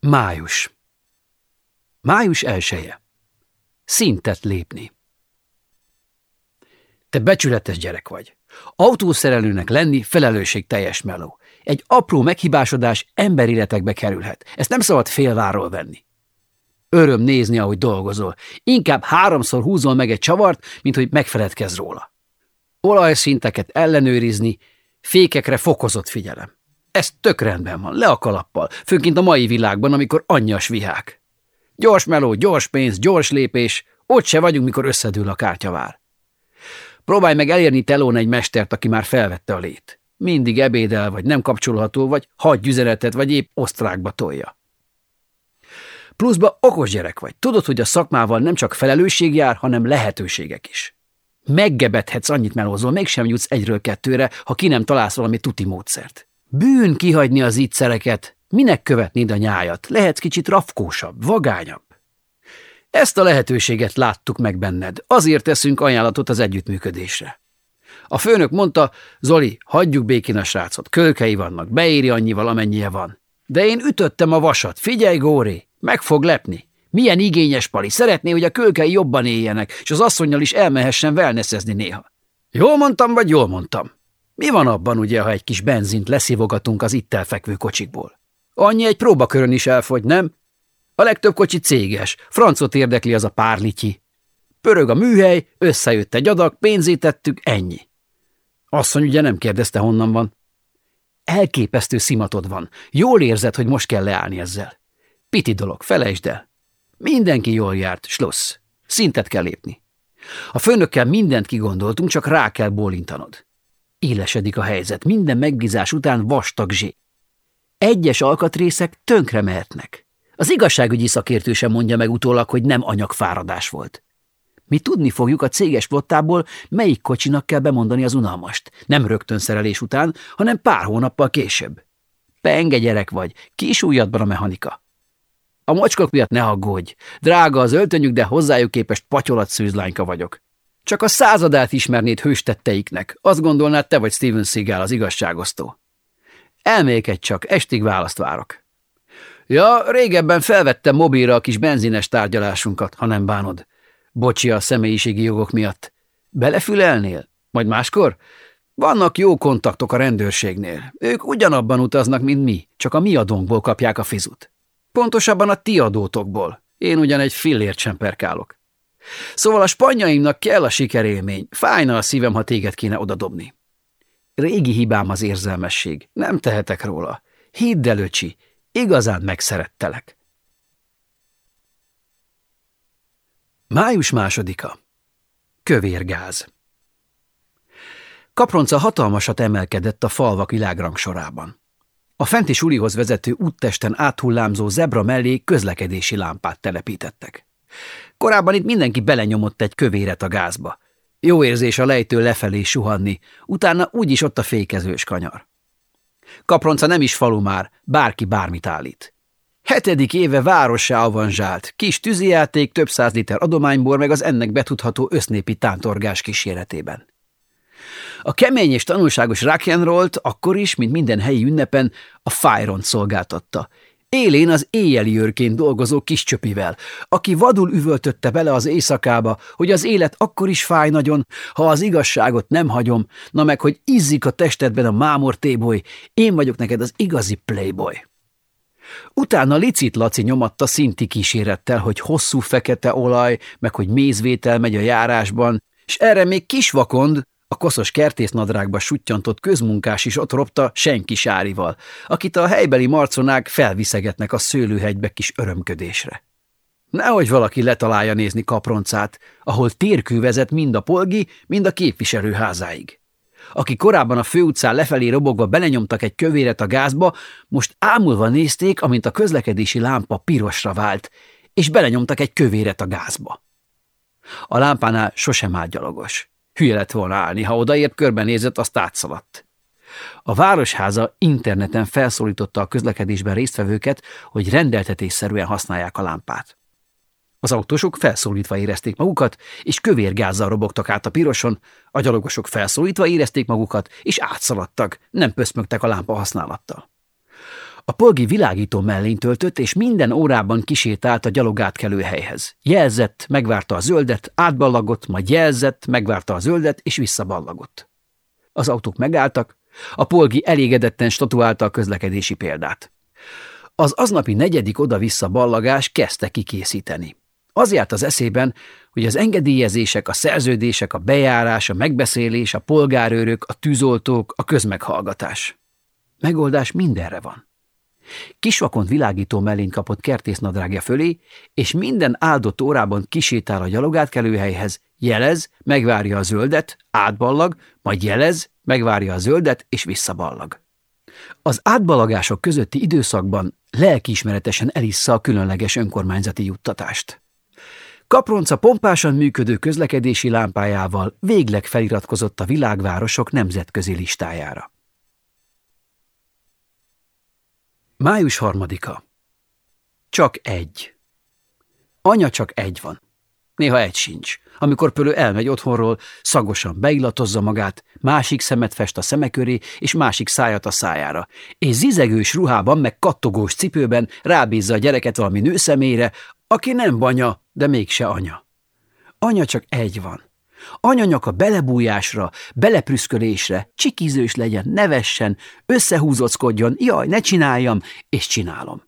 Május. Május elsője. Szintet lépni. Te becsületes gyerek vagy. Autószerelőnek lenni felelősség teljes meló. Egy apró meghibásodás emberéletekbe kerülhet. Ezt nem szabad félváról venni. Öröm nézni, ahogy dolgozol. Inkább háromszor húzol meg egy csavart, mint hogy megfeledkezz róla. Olajszinteket ellenőrizni, fékekre fokozott figyelem. Ez tök rendben van, le a kalappal, főként a mai világban, amikor anyjas vihák. Gyors meló, gyors pénz, gyors lépés, ott se vagyunk, mikor összedől a kártyavár. Próbálj meg elérni telón egy mestert, aki már felvette a lét. Mindig ebédel, vagy nem kapcsolható, vagy hagy üzenetet, vagy épp osztrákba tolja. Pluszba okos gyerek vagy. Tudod, hogy a szakmával nem csak felelősség jár, hanem lehetőségek is. Meggebedhetsz annyit melózol, mégsem jutsz egyről kettőre, ha ki nem találsz valami tuti módszert. Bűn kihagyni az ígyszereket, minek követnéd a nyájat, lehetsz kicsit rafkósabb, vagányabb. Ezt a lehetőséget láttuk meg benned, azért teszünk ajánlatot az együttműködésre. A főnök mondta, Zoli, hagyjuk békén a srácot, kölkei vannak, beéri annyival, amennyie van. De én ütöttem a vasat, figyelj, Góri, meg fog lepni. Milyen igényes pali, szeretné, hogy a kölkei jobban éljenek, és az asszonynal is elmehessen wellnessezni néha. Jól mondtam, vagy jól mondtam? Mi van abban ugye, ha egy kis benzint leszivogatunk az itt elfekvő kocsikból? Annyi egy próbakörön is elfogy, nem? A legtöbb kocsi céges, francot érdekli az a párlityi. Pörög a műhely, összejött egy adag, pénzét tettük, ennyi. Asszony ugye nem kérdezte, honnan van. Elképesztő szimatod van. Jól érzed, hogy most kell leállni ezzel. Piti dolog, felejtsd el. Mindenki jól járt, slossz. Szintet kell lépni. A főnökkel mindent kigondoltunk, csak rá kell bólintanod. Élesedik a helyzet, minden megbízás után vastag zsé. Egyes alkatrészek tönkre mehetnek. Az igazságügyi szakértő sem mondja meg utólag, hogy nem anyagfáradás volt. Mi tudni fogjuk a céges flottából, melyik kocsinak kell bemondani az unalmast. Nem rögtön szerelés után, hanem pár hónappal később. Penge gyerek vagy, kis a mechanika. A mocskok miatt ne aggódj. Drága az öltönyük, de hozzájuk képest patyolat szűzlányka vagyok. Csak a századát ismernéd hőstetteiknek. Azt gondolnád, te vagy Steven Seagal, az igazságosztó. Elmékedj csak, estig választ várok. Ja, régebben felvettem mobilra a kis benzines tárgyalásunkat, ha nem bánod. Bocsi a személyiségi jogok miatt. Belefülelnél? Majd máskor? Vannak jó kontaktok a rendőrségnél. Ők ugyanabban utaznak, mint mi, csak a mi adónkból kapják a fizut. Pontosabban a ti adótokból. Én ugyan egy fillért sem perkálok. Szóval a spanyaimnak kell a sikerélmény. Fájna a szívem, ha téged kéne odadobni. Régi hibám az érzelmesség. Nem tehetek róla. Hidd el, öcsi, igazán megszerettelek. Május másodika. Kövérgáz. Kapronca hatalmasat emelkedett a falvak világrangsorában. A fenti sulihoz vezető úttesten áthullámzó zebra mellé közlekedési lámpát telepítettek. Korábban itt mindenki belenyomott egy kövéret a gázba. Jó érzés a lejtő lefelé suhanni, utána úgyis ott a fékezős kanyar. Kapronca nem is falu már, bárki bármit állít. Hetedik éve várossá avanzsált, kis tűzijáték, több száz liter adományból, meg az ennek betudható össznépi tántorgás kíséretében. A kemény és tanulságos rock'n'rollt akkor is, mint minden helyi ünnepen, a Fájront szolgáltatta. Élén az éjjeli őrként dolgozó kis csöpivel, aki vadul üvöltötte bele az éjszakába, hogy az élet akkor is fáj nagyon, ha az igazságot nem hagyom, na meg, hogy izzik a testedben a mámor téboly, én vagyok neked az igazi playboy. Utána Licit Laci nyomatta szinti kísérettel, hogy hosszú fekete olaj, meg hogy mézvétel megy a járásban, és erre még kisvakond, a koszos kertésznadrágba suttyantott közmunkás is ott ropta senki sárival, akit a helybeli marconák felviszegetnek a szőlőhegybe kis örömködésre. Nehogy valaki letalálja nézni kaproncát, ahol térkő vezet mind a polgi, mind a képviselőházáig. Aki korábban a főutcán lefelé robogva belenyomtak egy kövéret a gázba, most ámulva nézték, amint a közlekedési lámpa pirosra vált, és belenyomtak egy kövéret a gázba. A lámpánál sosem állt gyalogos. Hülye lett volna állni, ha odaért, körbenézett, azt átszaladt. A Városháza interneten felszólította a közlekedésben résztvevőket, hogy rendeltetésszerűen használják a lámpát. Az autósok felszólítva érezték magukat, és kövérgázzal robogtak át a piroson, a gyalogosok felszólítva érezték magukat, és átszaladtak, nem pöszmögtek a lámpa használattal. A polgi világító mellén töltött, és minden órában kisétált a gyalogátkelő helyhez. Jelzett, megvárta a zöldet, átballagott, majd jelzett, megvárta a zöldet, és visszaballagott. Az autók megálltak, a polgi elégedetten statuálta a közlekedési példát. Az aznapi negyedik oda-vissza ballagás kezdte kikészíteni. Az járt az eszében, hogy az engedélyezések, a szerződések, a bejárás, a megbeszélés, a polgárőrök, a tűzoltók, a közmeghallgatás. Megoldás mindenre van. Kisvakont világító mellén kapott kertésznadrágja fölé, és minden áldott órában kisétál a gyalogátkelőhelyhez, jelez, megvárja a zöldet, átballag, majd jelez, megvárja a zöldet, és visszaballag. Az átbalagások közötti időszakban lelkiismeretesen elissza a különleges önkormányzati juttatást. Kapronca pompásan működő közlekedési lámpájával végleg feliratkozott a világvárosok nemzetközi listájára. Május harmadika. Csak egy. Anya csak egy van. Néha egy sincs. Amikor Pölő elmegy otthonról, szagosan beillatozza magát, másik szemet fest a szeme köré, és másik szájat a szájára, és zizegős ruhában, meg kattogós cipőben rábízza a gyereket valami nőszemére, aki nem banya, de mégse anya. Anya csak egy van. Anyanyaka belebújásra, beleprüszkölésre, csikizős legyen, nevessen, összehúzockodjon, jaj, ne csináljam, és csinálom.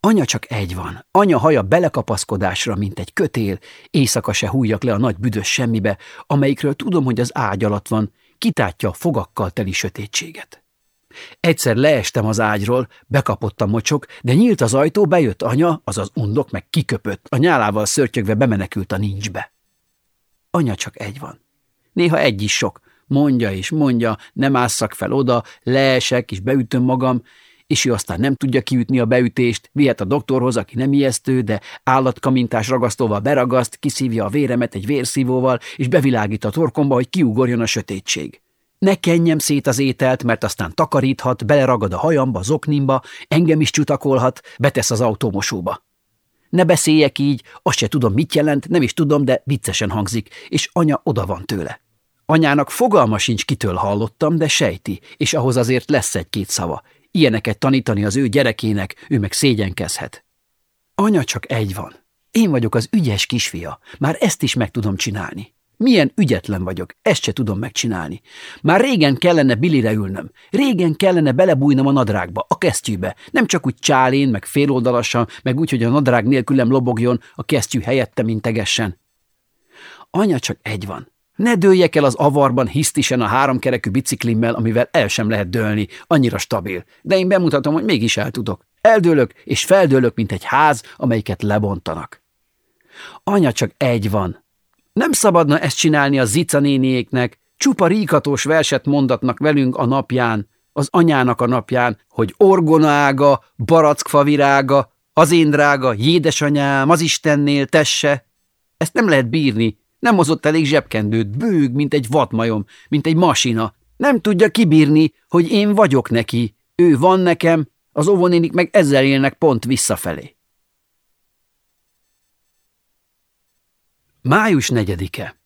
Anya csak egy van, anya haja belekapaszkodásra, mint egy kötél, éjszaka se hújjak le a nagy büdös semmibe, amelyikről tudom, hogy az ágy alatt van, kitátja a fogakkal teli sötétséget. Egyszer leestem az ágyról, bekapott a mocsok, de nyílt az ajtó, bejött anya, azaz undok, meg kiköpött, a nyálával szörtyögve bemenekült a nincsbe. Anya csak egy van. Néha egy is sok. Mondja és mondja, nem ásszak fel oda, leesek és beütöm magam, és ő aztán nem tudja kiütni a beütést, vihet a doktorhoz, aki nem ijesztő, de állatkamintás ragasztóval beragaszt, kiszívja a véremet egy vérszívóval, és bevilágít a torkomba, hogy kiugorjon a sötétség. Ne kenjem szét az ételt, mert aztán takaríthat, beleragad a hajamba, zoknimba, engem is csutakolhat, betesz az autómosóba. Ne beszéljek így, azt se tudom, mit jelent, nem is tudom, de viccesen hangzik, és anya oda van tőle. Anyának fogalma sincs, kitől hallottam, de sejti, és ahhoz azért lesz egy-két szava. Ilyeneket tanítani az ő gyerekének, ő meg szégyenkezhet. Anya csak egy van. Én vagyok az ügyes kisfia, már ezt is meg tudom csinálni. Milyen ügyetlen vagyok, ezt se tudom megcsinálni. Már régen kellene bilire ülnöm, régen kellene belebújnom a nadrágba, a kesztyűbe, nem csak úgy csálén, meg féloldalasan, meg úgy, hogy a nadrág nélkülem lobogjon, a kesztyű helyette mintegessen. Anya csak egy van. Ne dőljek el az avarban hisztisen a háromkerekű biciklimmel, amivel el sem lehet dőlni, annyira stabil. De én bemutatom, hogy mégis el tudok. Eldőlök és feldőlök, mint egy ház, amelyiket lebontanak. Anya csak egy van, nem szabadna ezt csinálni a Zica néniéknek, csupa ríkatós verset mondatnak velünk a napján, az anyának a napján, hogy orgonága, barackfavirága, az én drága, jédesanyám, az Istennél, tesse. Ezt nem lehet bírni, nem hozott elég zsebkendőt, bőg, mint egy vadmajom, mint egy masina. Nem tudja kibírni, hogy én vagyok neki, ő van nekem, az óvonénik meg ezzel élnek pont visszafelé. Május negyedike.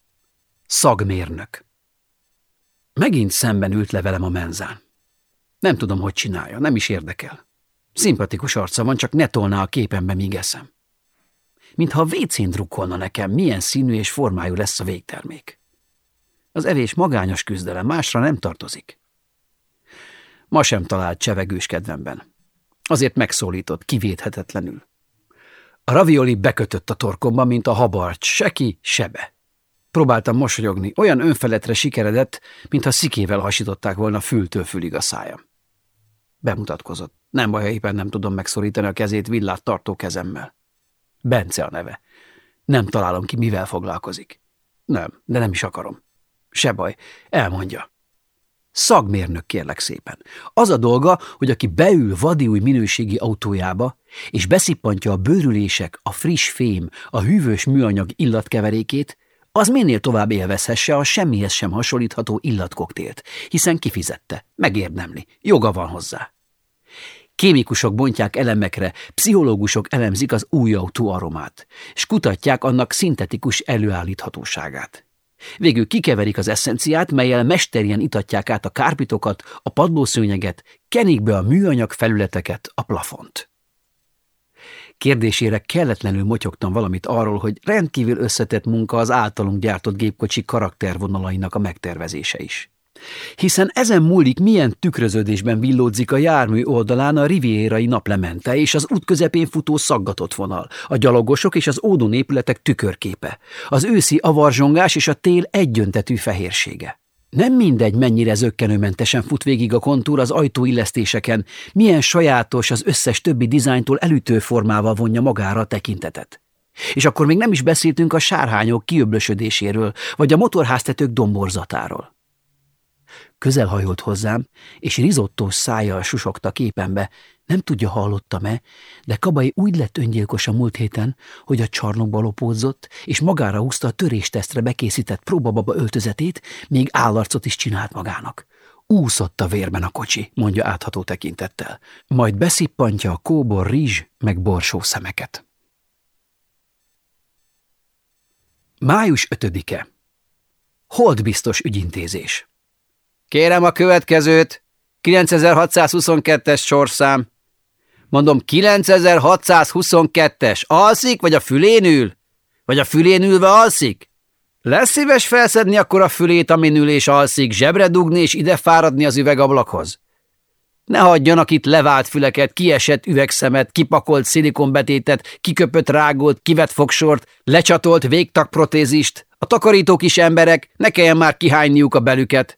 Szagmérnök. Megint szemben ült le velem a menzán. Nem tudom, hogy csinálja, nem is érdekel. Szimpatikus arca van, csak ne tolná a képembe, míg eszem. Mintha vécén drukkolna nekem, milyen színű és formájú lesz a végtermék. Az evés magányos küzdelem, másra nem tartozik. Ma sem talált csevegős kedvemben. Azért megszólított, kivéthetetlenül. A ravioli bekötött a torkomba, mint a habarcs, se ki, sebe. Próbáltam mosolyogni, olyan önfeletre sikeredett, mintha szikével hasították volna fültől fülig a szájam. Bemutatkozott. Nem baj, ha éppen nem tudom megszorítani a kezét villát tartó kezemmel. Bence a neve. Nem találom ki, mivel foglalkozik. Nem, de nem is akarom. Se baj, elmondja. Szagmérnök kérlek szépen. Az a dolga, hogy aki beül vadiúj minőségi autójába, és beszippantja a bőrülések, a friss fém, a hűvös műanyag illatkeverékét, az minél tovább élvezhesse a semmihez sem hasonlítható illatkoktélt, hiszen kifizette, megérdemli, joga van hozzá. Kémikusok bontják elemekre, pszichológusok elemzik az új autó aromát, és kutatják annak szintetikus előállíthatóságát. Végül kikeverik az eszenciát, melyel mesterien itatják át a kárpitokat, a padlószőnyeget, kenik be a műanyag felületeket, a plafont. Kérdésére kelletlenül motyogtam valamit arról, hogy rendkívül összetett munka az általunk gyártott gépkocsi karaktervonalainak a megtervezése is. Hiszen ezen múlik, milyen tükröződésben villódzik a jármű oldalán a rivierai naplemente és az út közepén futó szaggatott vonal, a gyalogosok és az ódon épületek tükörképe, az őszi avarzsongás és a tél egyöntetű fehérsége. Nem mindegy, mennyire zöggenőmentesen fut végig a kontúr az ajtóillesztéseken, milyen sajátos az összes többi dizájntól elütő formával vonja magára a tekintetet. És akkor még nem is beszéltünk a sárhányok kiöblösödéséről, vagy a motorháztetők domborzatáról. Közelhajolt hozzám, és rizottós szájjal susogta képembe, nem tudja, hallottam-e, de Kabai úgy lett öngyilkos a múlt héten, hogy a csarnokba lopódzott, és magára húzta a töréstesztre bekészített próbababa öltözetét, még állarcot is csinált magának. Úszott a vérben a kocsi, mondja átható tekintettel, majd beszippantja a kóbor rizs meg borsó szemeket. Május 5-e. Holdbiztos ügyintézés. Kérem a következőt, 9622-es sorszám. Mondom, 9622-es. Alszik, vagy a fülén ül? Vagy a fülén ülve alszik? Lesz szíves felszedni akkor a fülét, amin ül és alszik, zsebre dugni és ide fáradni az üvegablakhoz? Ne hagyjanak itt levált füleket, kiesett üvegszemet, kipakolt szilikonbetétet, kiköpött rágolt, kivett fogsort, lecsatolt végtagprotézist. A takarítók is emberek, ne kelljen már kihányniuk a belüket.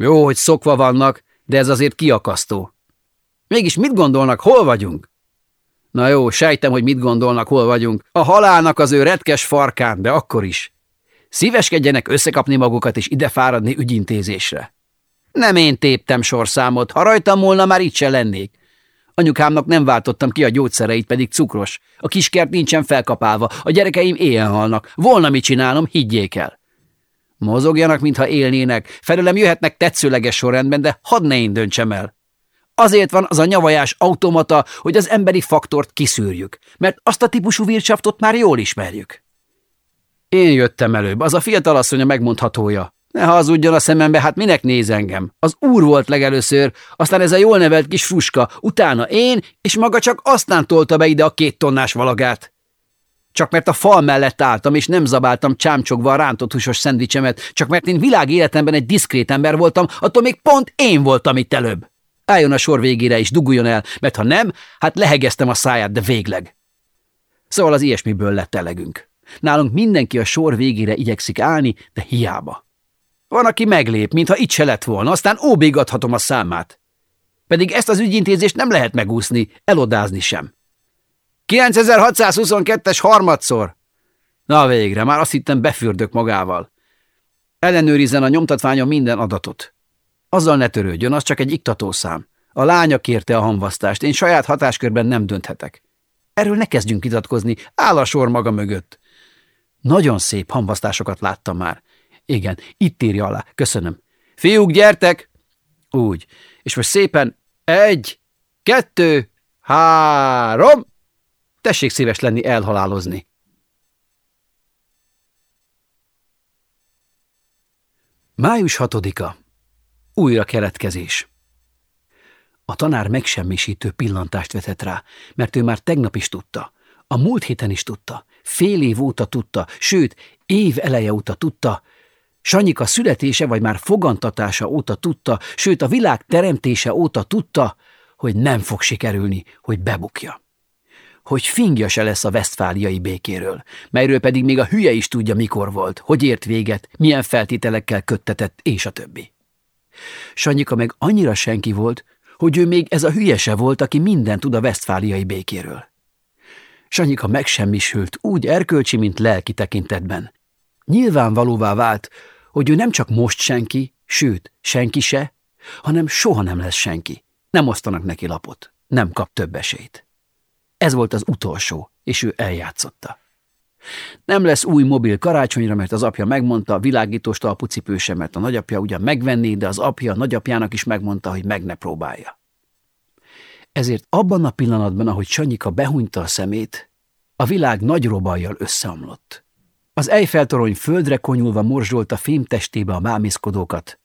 Jó, hogy szokva vannak, de ez azért kiakasztó. Mégis mit gondolnak, hol vagyunk? Na jó, sejtem, hogy mit gondolnak, hol vagyunk. A halálnak az ő retkes farkán, de akkor is. Szíveskedjenek összekapni magukat és ide fáradni ügyintézésre. Nem én téptem sorszámot, ha rajtam volna, már itt se lennék. Anyukámnak nem váltottam ki a gyógyszereit, pedig cukros. A kiskert nincsen felkapálva, a gyerekeim éjjel halnak. Volna mit csinálnom, higgyék el. Mozogjanak, mintha élnének, felőlem jöhetnek tetszőleges sorrendben, de hadd ne én döntsem el. Azért van az a nyavajás automata, hogy az emberi faktort kiszűrjük, mert azt a típusú vircsaftot már jól ismerjük. Én jöttem előbb, az a fiatalasszony a megmondhatója. Ne hazudjon a szemembe, hát minek néz engem? Az úr volt legelőször, aztán ez a jól nevelt kis fruska, utána én, és maga csak aztán tolta be ide a két tonnás valagát. Csak mert a fal mellett álltam, és nem zabáltam csámcsogva a rántott húsos szendvicsemet, csak mert én világ életemben egy diszkrét ember voltam, attól még pont én voltam itt előbb. Álljon a sor végére és duguljon el, mert ha nem, hát lehegeztem a száját, de végleg. Szóval az ilyesmiből lett elegünk. Nálunk mindenki a sor végére igyekszik állni, de hiába. Van, aki meglép, mintha itt se lett volna, aztán óbégathatom a számát. Pedig ezt az ügyintézést nem lehet megúszni, elodázni sem. 9622-es harmadszor! Na végre, már azt hittem befürdök magával. Ellenőrizzen a nyomtatványon minden adatot. Azzal ne törődjön, az csak egy iktatószám. A lánya kérte a hamvasztást, én saját hatáskörben nem dönthetek. Erről ne kezdjünk vitatkozni, áll a sor maga mögött. Nagyon szép hamvasztásokat láttam már. Igen, itt írja alá, köszönöm. Fiúk, gyertek! Úgy. És most szépen egy, kettő, három! Tessék szíves lenni elhalálozni. Május hatodika. Újra keletkezés. A tanár megsemmisítő pillantást vetett rá, mert ő már tegnap is tudta. A múlt héten is tudta. Fél év óta tudta, sőt, év eleje óta tudta. Sanyika születése vagy már fogantatása óta tudta, sőt a világ teremtése óta tudta, hogy nem fog sikerülni, hogy bebukja hogy fingja se lesz a vesztfáliai békéről, melyről pedig még a hülye is tudja, mikor volt, hogy ért véget, milyen feltételekkel köttetett, és a többi. Sanyika meg annyira senki volt, hogy ő még ez a hülye se volt, aki minden tud a vesztfáliai békéről. Sanyika megsemmisült úgy erkölcsi, mint lelki tekintetben. Nyilvánvalóvá vált, hogy ő nem csak most senki, sőt, senki se, hanem soha nem lesz senki. Nem osztanak neki lapot, nem kap több esélyt. Ez volt az utolsó, és ő eljátszotta. Nem lesz új mobil karácsonyra, mert az apja megmondta, a világítós talpú cipőse, mert a nagyapja ugyan megvenné, de az apja a nagyapjának is megmondta, hogy meg ne próbálja. Ezért abban a pillanatban, ahogy Sanyika behunyta a szemét, a világ nagy robajjal összeomlott. Az Eiffel-torony földre konyulva morzsolt a fémtestébe a mámiszkodókat.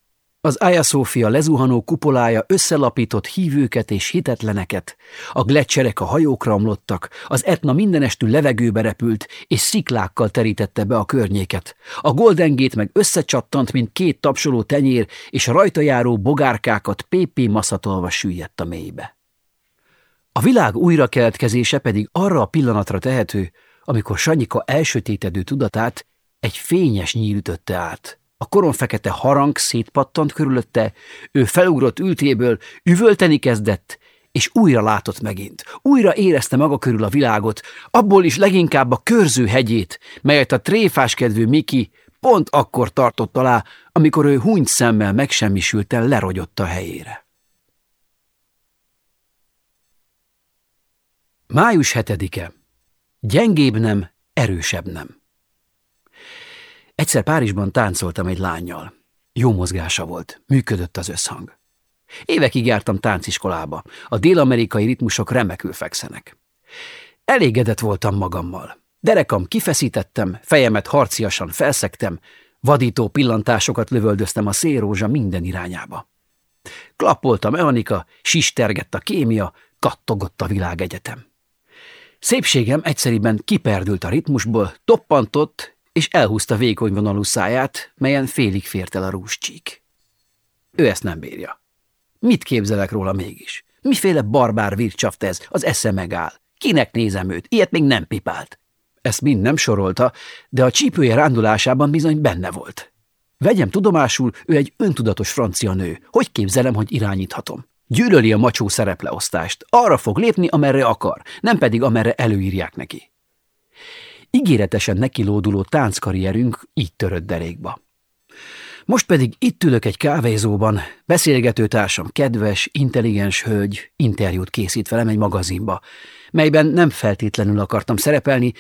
Az Szófia lezuhanó kupolája összelapított hívőket és hitetleneket, a gletszerek a hajókra omlottak, az etna mindenestű levegőbe repült, és sziklákkal terítette be a környéket. A Golden Gate meg összecsattant, mint két tapsoló tenyér, és rajta járó bogárkákat pépé maszatolva süllyedt a mélybe. A világ újrakeletkezése pedig arra a pillanatra tehető, amikor Sanyika elsötétedő tudatát egy fényes nyíl ütötte át. A koronfekete harang szétpattant körülötte, ő felugrott ültéből, üvölteni kezdett, és újra látott megint. Újra érezte maga körül a világot, abból is leginkább a körző hegyét, melyet a tréfáskedvű Miki pont akkor tartott alá, amikor ő hunyt szemmel megsemmisülten lerogyott a helyére. Május hetedike. Gyengébb nem, erősebb nem. Egyszer Párizsban táncoltam egy lányjal. Jó mozgása volt, működött az összhang. Évekig jártam tánciskolába, a dél-amerikai ritmusok remekül fekszenek. Elégedett voltam magammal. Derekam kifeszítettem, fejemet harciasan felszektem, vadító pillantásokat lövöldöztem a szélrózsa minden irányába. Klappolt a mechanika, sistergett a kémia, kattogott a világegyetem. Szépségem egyszerűen kiperdült a ritmusból, toppantott, és elhúzta vékony vonalú száját, melyen félig fért el a rúscsík. Ő ezt nem bírja. Mit képzelek róla mégis? Miféle barbár vircsaft ez? Az esze megáll. Kinek nézem őt? Ilyet még nem pipált. Ezt mind nem sorolta, de a csípője rándulásában bizony benne volt. Vegyem tudomásul, ő egy öntudatos francia nő. Hogy képzelem, hogy irányíthatom? Gyűlöli a macsó szerepleosztást. Arra fog lépni, amerre akar, nem pedig amerre előírják neki. Ígéretesen nekilóduló tánckarrierünk így törött derékba. Most pedig itt ülök egy kávézóban, beszélgetőtársam kedves, intelligens hölgy interjút készít velem egy magazinba, melyben nem feltétlenül akartam szerepelni,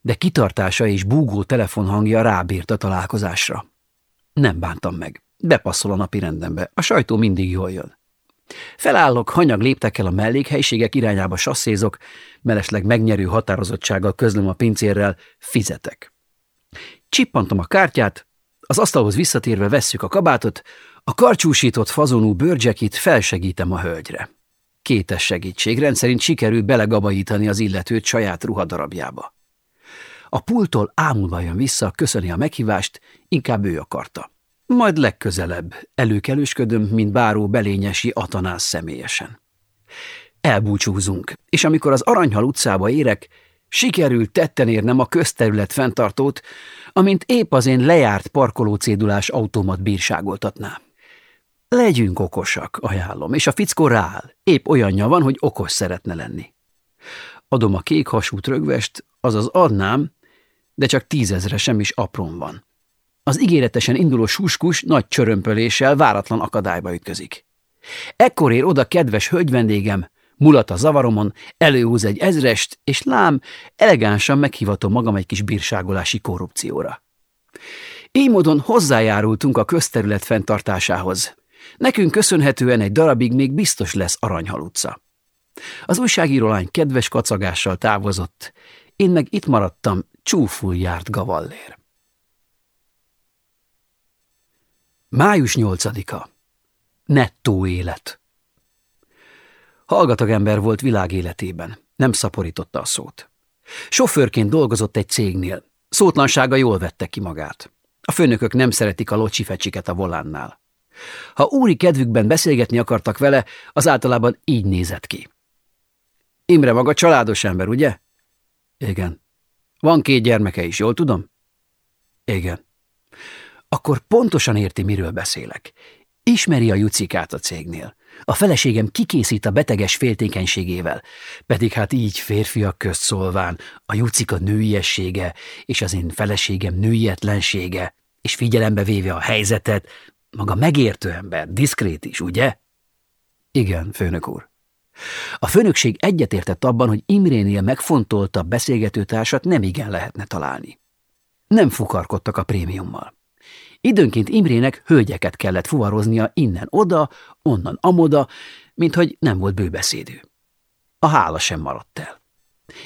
de kitartása és búgó telefonhangja rábírt a találkozásra. Nem bántam meg. Bepasszol a napi rendembe. A sajtó mindig jól jön. Felállok, hanyag léptekkel a mellékhelyiségek irányába sasszézok, mellesleg megnyerő határozottsággal közlöm a pincérrel, fizetek. Csippantom a kártyát, az asztalhoz visszatérve vesszük a kabátot, a karcsúsított fazonú bőrcsekit felsegítem a hölgyre. Kétes segítség, rendszerint sikerül belegabajítani az illetőt saját ruhadarabjába. A pultól ámulva jön vissza, köszöni a meghívást, inkább ő akarta. Majd legközelebb előkelősködöm, mint báró belényesi Atanász személyesen. Elbúcsúzunk, és amikor az Aranyhal utcába érek, sikerült tetten érnem a közterület fenntartót, amint épp az én lejárt parkolócédulás automat bírságoltatná. Legyünk okosak, ajánlom, és a fickó rááll. Épp olyanja van, hogy okos szeretne lenni. Adom a kék hasút rögvest, azaz adnám, de csak tízezre sem is aprón van. Az ígéretesen induló suskus nagy csörömpöléssel váratlan akadályba ütközik. Ekkor ér oda kedves hölgyvendégem, mulat a zavaromon, előhúz egy ezrest, és lám, elegánsan meghivatom magam egy kis bírságolási korrupcióra. Így módon hozzájárultunk a közterület fenntartásához. Nekünk köszönhetően egy darabig még biztos lesz Aranyhal utca. Az újságíró lány kedves kacagással távozott, én meg itt maradtam, csúful járt gavallér. Május 8-a. Nettó élet. Hallgatag ember volt világéletében, nem szaporította a szót. Sofőrként dolgozott egy cégnél, szótlansága jól vette ki magát. A főnökök nem szeretik a locsifecsiket a volánnál. Ha úri kedvükben beszélgetni akartak vele, az általában így nézett ki. Imre maga családos ember, ugye? Igen. Van két gyermeke is, jól tudom? Igen akkor pontosan érti, miről beszélek. Ismeri a jucikát a cégnél. A feleségem kikészít a beteges féltékenységével, pedig hát így férfiak közt szólván, a jucika nőiessége és az én feleségem nőietlensége, és figyelembe véve a helyzetet, maga megértő ember, diszkrét is, ugye? Igen, főnök úr. A főnökség egyetértett abban, hogy Imrénél megfontoltabb beszélgetőtársat nem igen lehetne találni. Nem fukarkodtak a prémiummal. Időnként Imrének hölgyeket kellett fuvaroznia innen-oda, onnan amoda, mint hogy nem volt bőbeszédű. A hála sem maradt el.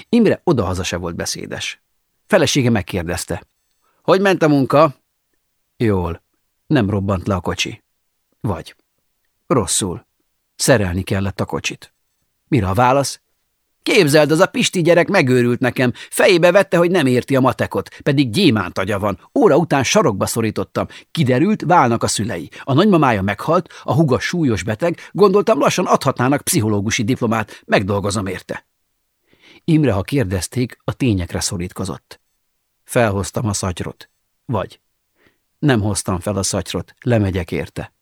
Imre odahaza se volt beszédes. Felesége megkérdezte. Hogy ment a munka? Jól. Nem robbant le a kocsi. Vagy. Rosszul. Szerelni kellett a kocsit. Mire a válasz? Képzeld, az a Pisti gyerek megőrült nekem. Fejébe vette, hogy nem érti a matekot, pedig gyémánt agya van. Óra után sarokba szorítottam. Kiderült, válnak a szülei. A nagymamája meghalt, a huga súlyos beteg, gondoltam lassan adhatnának pszichológusi diplomát, megdolgozom érte. Imre, ha kérdezték, a tényekre szorítkozott. Felhoztam a szatyrot. Vagy. Nem hoztam fel a szatyrot, lemegyek érte.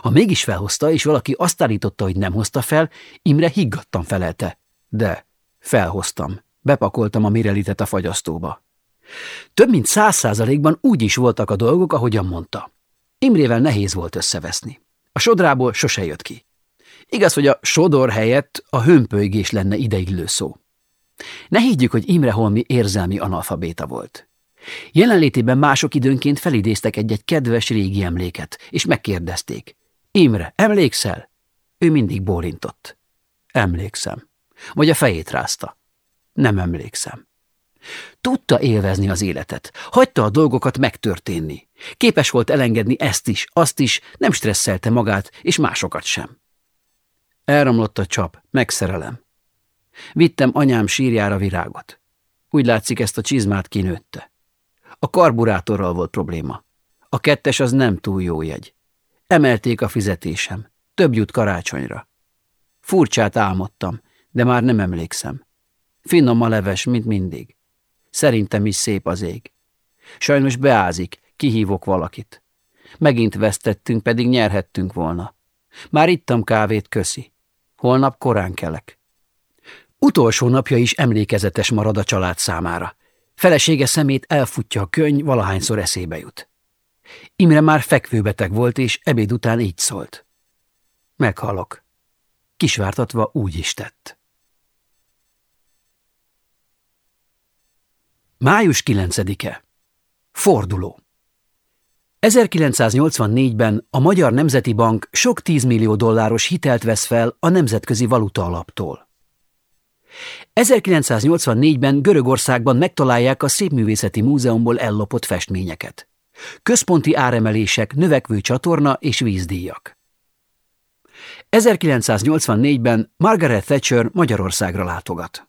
Ha mégis felhozta, és valaki azt állította, hogy nem hozta fel, Imre higgadtan felelte. De felhoztam. Bepakoltam a mirelitet a fagyasztóba. Több mint száz százalékban úgy is voltak a dolgok, ahogyan mondta. Imrével nehéz volt összeveszni. A sodrából sose jött ki. Igaz, hogy a sodor helyett a hömpölygés lenne ideillő szó. Ne higgyük, hogy Imre Holmi érzelmi analfabéta volt. Jelenlétében mások időnként felidéztek egy-egy kedves régi emléket, és megkérdezték. Imre, emlékszel? Ő mindig bólintott. Emlékszem. Vagy a fejét rázta. Nem emlékszem. Tudta élvezni az életet, hagyta a dolgokat megtörténni. Képes volt elengedni ezt is, azt is, nem stresszelte magát, és másokat sem. Elromlott a csap, megszerelem. Vittem anyám sírjára virágot. Úgy látszik, ezt a csizmát kinőtte. A karburátorral volt probléma. A kettes az nem túl jó jegy. Emelték a fizetésem. Több jut karácsonyra. Furcsát álmodtam, de már nem emlékszem. Finom a leves, mint mindig. Szerintem is szép az ég. Sajnos beázik, kihívok valakit. Megint vesztettünk, pedig nyerhettünk volna. Már ittam kávét, köszi. Holnap korán kelek. Utolsó napja is emlékezetes marad a család számára. Felesége szemét elfutja a könyv, valahányszor eszébe jut. Imre már fekvőbeteg volt, és ebéd után így szólt. Meghalok. Kisvártatva úgy is tett. Május 9-e. Forduló. 1984-ben a Magyar Nemzeti Bank sok tízmillió dolláros hitelt vesz fel a Nemzetközi Valuta Alaptól. 1984-ben Görögországban megtalálják a Szépművészeti Múzeumból ellopott festményeket. Központi áremelések, növekvő csatorna és vízdíjak. 1984-ben Margaret Thatcher Magyarországra látogat.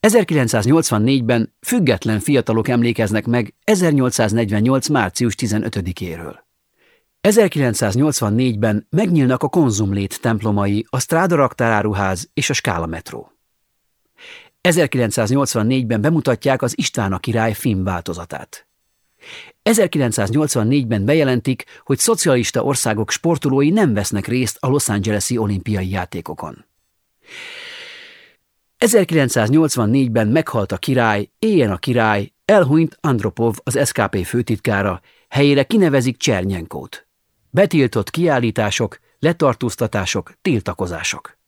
1984-ben független fiatalok emlékeznek meg 1848. március 15-éről. 1984-ben megnyílnak a konzumlét templomai, a Stráda raktáráruház és a Skála metró. 1984-ben bemutatják az István a király film változatát. 1984-ben bejelentik, hogy szocialista országok sportolói nem vesznek részt a Los Angeles-i olimpiai játékokon. 1984-ben meghalt a király, éljen a király, elhunyt Andropov, az SKP főtitkára, helyére kinevezik Csernyenkót. Betiltott kiállítások, letartóztatások, tiltakozások.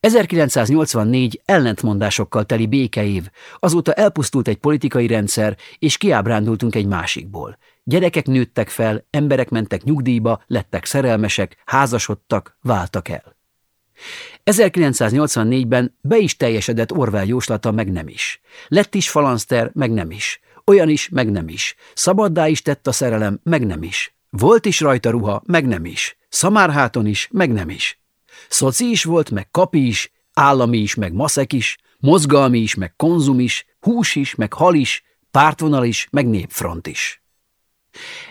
1984 ellentmondásokkal teli békeév, azóta elpusztult egy politikai rendszer, és kiábrándultunk egy másikból. Gyerekek nőttek fel, emberek mentek nyugdíjba, lettek szerelmesek, házasodtak, váltak el. 1984-ben be is teljesedett Orwell jóslata, meg nem is. Lett is falanszter, meg nem is. Olyan is, meg nem is. Szabaddá is tett a szerelem, meg nem is. Volt is rajta ruha, meg nem is. Szamárháton is, meg nem is. Szoci is volt, meg kapi is, állami is, meg maszek is, mozgalmi is, meg konzum is, hús is, meg hal is, pártvonal is, meg népfront is.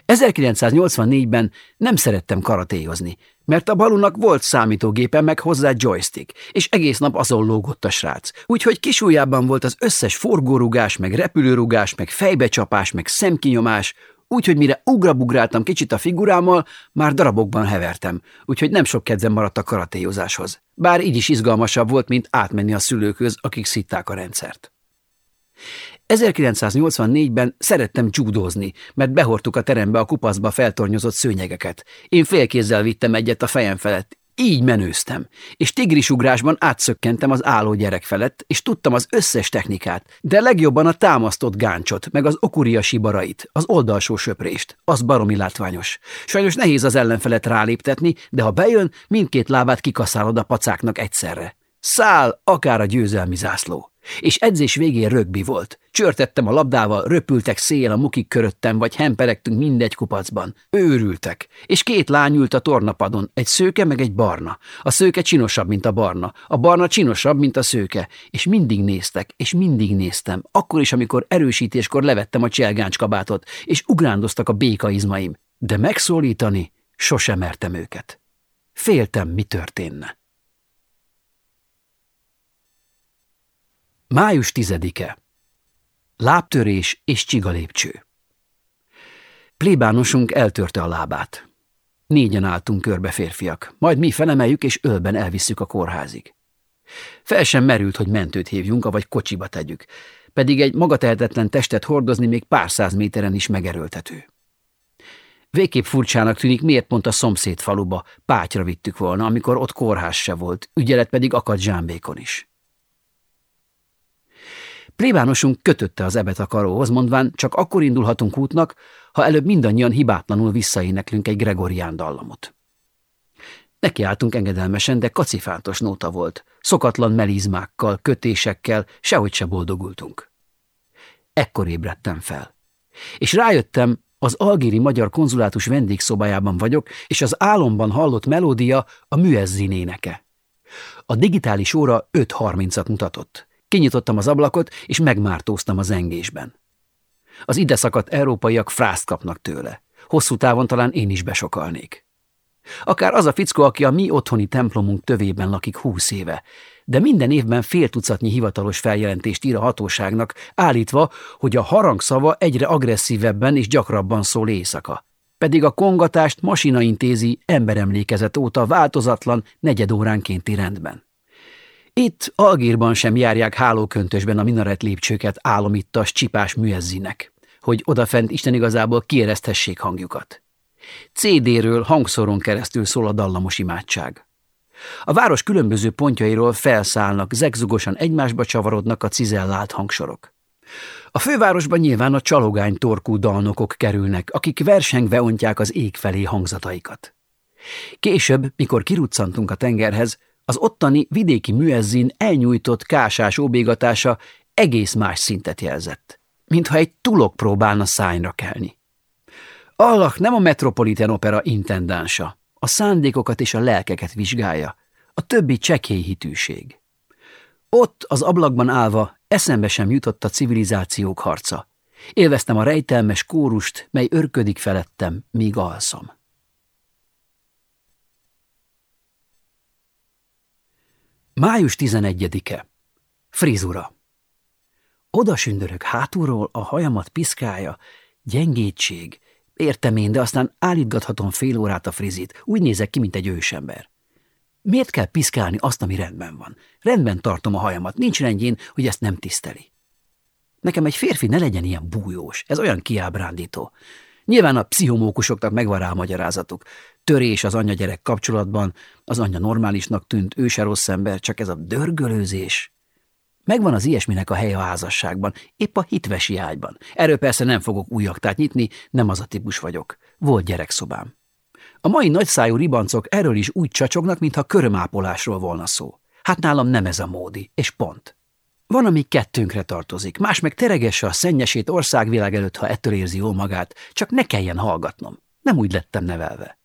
1984-ben nem szerettem karatéjozni, mert a balunak volt számítógépe, meg hozzá joystick, és egész nap azon lógott a srác. Úgyhogy kisújában volt az összes forgórugás, meg repülőrugás, meg fejbecsapás, meg szemkinyomás, úgyhogy mire ugrabugráltam kicsit a figurámmal, már darabokban hevertem, úgyhogy nem sok kedvem maradt a karatéjozáshoz. Bár így is izgalmasabb volt, mint átmenni a szülőköz, akik szitták a rendszert. 1984-ben szerettem csúdózni, mert behortuk a terembe a kupaszba feltornyozott szőnyegeket. Én félkézzel vittem egyet a fejem felett, így menőztem, és tigrisugrásban átszökkentem az álló gyerek felett, és tudtam az összes technikát, de legjobban a támasztott gáncsot, meg az okuria sibarait, az oldalsó söprést, az baromi látványos. Sajnos nehéz az ellenfelet ráléptetni, de ha bejön, mindkét lábát kikaszálod a pacáknak egyszerre. Szál akár a győzelmi zászló. És edzés végén rögbi volt. Csörtettem a labdával, röpültek szél a mukik köröttem, vagy hemperegtünk mindegy kupacban. Őrültek. És két lány ült a tornapadon, egy szőke meg egy barna. A szőke csinosabb, mint a barna. A barna csinosabb, mint a szőke. És mindig néztek, és mindig néztem. Akkor is, amikor erősítéskor levettem a cselgáncskabátot, és ugrándoztak a békaizmaim. De megszólítani sosem mertem őket. Féltem, mi történne. Május tizedike. Lábtörés és csigalépcső. Plébánosunk eltörte a lábát. Négyen álltunk körbe férfiak, majd mi felemeljük és ölben elvisszük a kórházig. Fel sem merült, hogy mentőt hívjunk, vagy kocsiba tegyük, pedig egy magatehetetlen testet hordozni még pár száz méteren is megerőltető. Végképp furcsának tűnik, miért pont a szomszéd faluba pátyra vittük volna, amikor ott kórház se volt, ügyelet pedig akadt zsámbékon is. Plébánosunk kötötte az ebet a karóhoz, mondván csak akkor indulhatunk útnak, ha előbb mindannyian hibátlanul visszaéneklünk egy gregorián dallamot. Nekiálltunk engedelmesen, de kacifántos nóta volt, szokatlan melizmákkal, kötésekkel, sehogy se boldogultunk. Ekkor ébredtem fel. És rájöttem, az algéri magyar konzulátus vendégszobájában vagyok, és az álomban hallott melódia a műezzinéneke. A digitális óra 5.30-at mutatott. Kinyitottam az ablakot, és megmártóztam az engésben. Az ide szakadt európaiak frászt kapnak tőle. Hosszú távon talán én is besokalnék. Akár az a fickó, aki a mi otthoni templomunk tövében lakik húsz éve, de minden évben fél tucatnyi hivatalos feljelentést ír a hatóságnak, állítva, hogy a harangszava egyre agresszívebben és gyakrabban szól éjszaka. Pedig a kongatást masina intézi emberemlékezet óta változatlan negyedóránkénti rendben. Itt Algírban sem járják hálóköntösben a minaret lépcsőket álomittas csipás műezzinek, hogy odafent Isten igazából kiereszthessék hangjukat. CD-ről hangszoron keresztül szól a dallamos imádság. A város különböző pontjairól felszállnak, zegzugosan egymásba csavarodnak a cizellált hangsorok. A fővárosban nyilván a csalogány torkú dalnokok kerülnek, akik versengve ontják az ég felé hangzataikat. Később, mikor kiruccantunk a tengerhez, az ottani vidéki műezzin elnyújtott kásás óbégatása egész más szintet jelzett, mintha egy tulok próbálna szájra kelni. Allah nem a Metropolitan Opera intendánsa, a szándékokat és a lelkeket vizsgálja, a többi csekély hitűség. Ott az ablakban állva eszembe sem jutott a civilizációk harca. Élveztem a rejtelmes kórust, mely örködik felettem, míg alszom. Május 11-e. Frizura. Oda sündörök hátulról, a hajamat piszkálja, gyengétség. Értem én, de aztán állítgathatom fél órát a frizit. Úgy nézek ki, mint egy ősember. Miért kell piszkálni azt, ami rendben van? Rendben tartom a hajamat, nincs rendjén, hogy ezt nem tiszteli. Nekem egy férfi ne legyen ilyen bújós, ez olyan kiábrándító. Nyilván a pszichomókusoknak megvan rá a magyarázatuk. Törés az anya-gyerek kapcsolatban, az anyja normálisnak tűnt, ő se rossz ember, csak ez a dörgölőzés. Megvan az ilyesminek a helye a házasságban, épp a hitvesi ágyban. Erről persze nem fogok új aktát nyitni, nem az a típus vagyok. Volt gyerekszobám. A mai nagyszájú ribancok erről is úgy csacsognak, mintha körömápolásról volna szó. Hát nálam nem ez a módi, és pont. Van, ami kettőnkre tartozik, más meg teregesse a szennyesét országvilág előtt, ha ettől érzi jól magát, csak ne kelljen hallgatnom. Nem úgy lettem nevelve.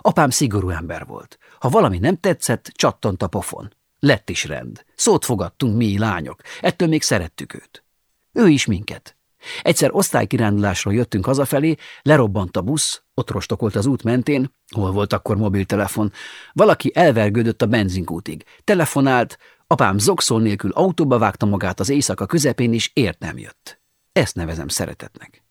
Apám szigorú ember volt. Ha valami nem tetszett, csattant a pofon. Lett is rend. Szót fogadtunk mi lányok, ettől még szerettük őt. Ő is minket. Egyszer osztálykirándulásról jöttünk hazafelé, lerobbant a busz, ott rostokolt az út mentén, hol volt akkor mobiltelefon. Valaki elvergődött a benzinkútig. Telefonált, apám zokszól nélkül autóba vágta magát az éjszaka közepén, és ért nem jött. Ezt nevezem szeretetnek.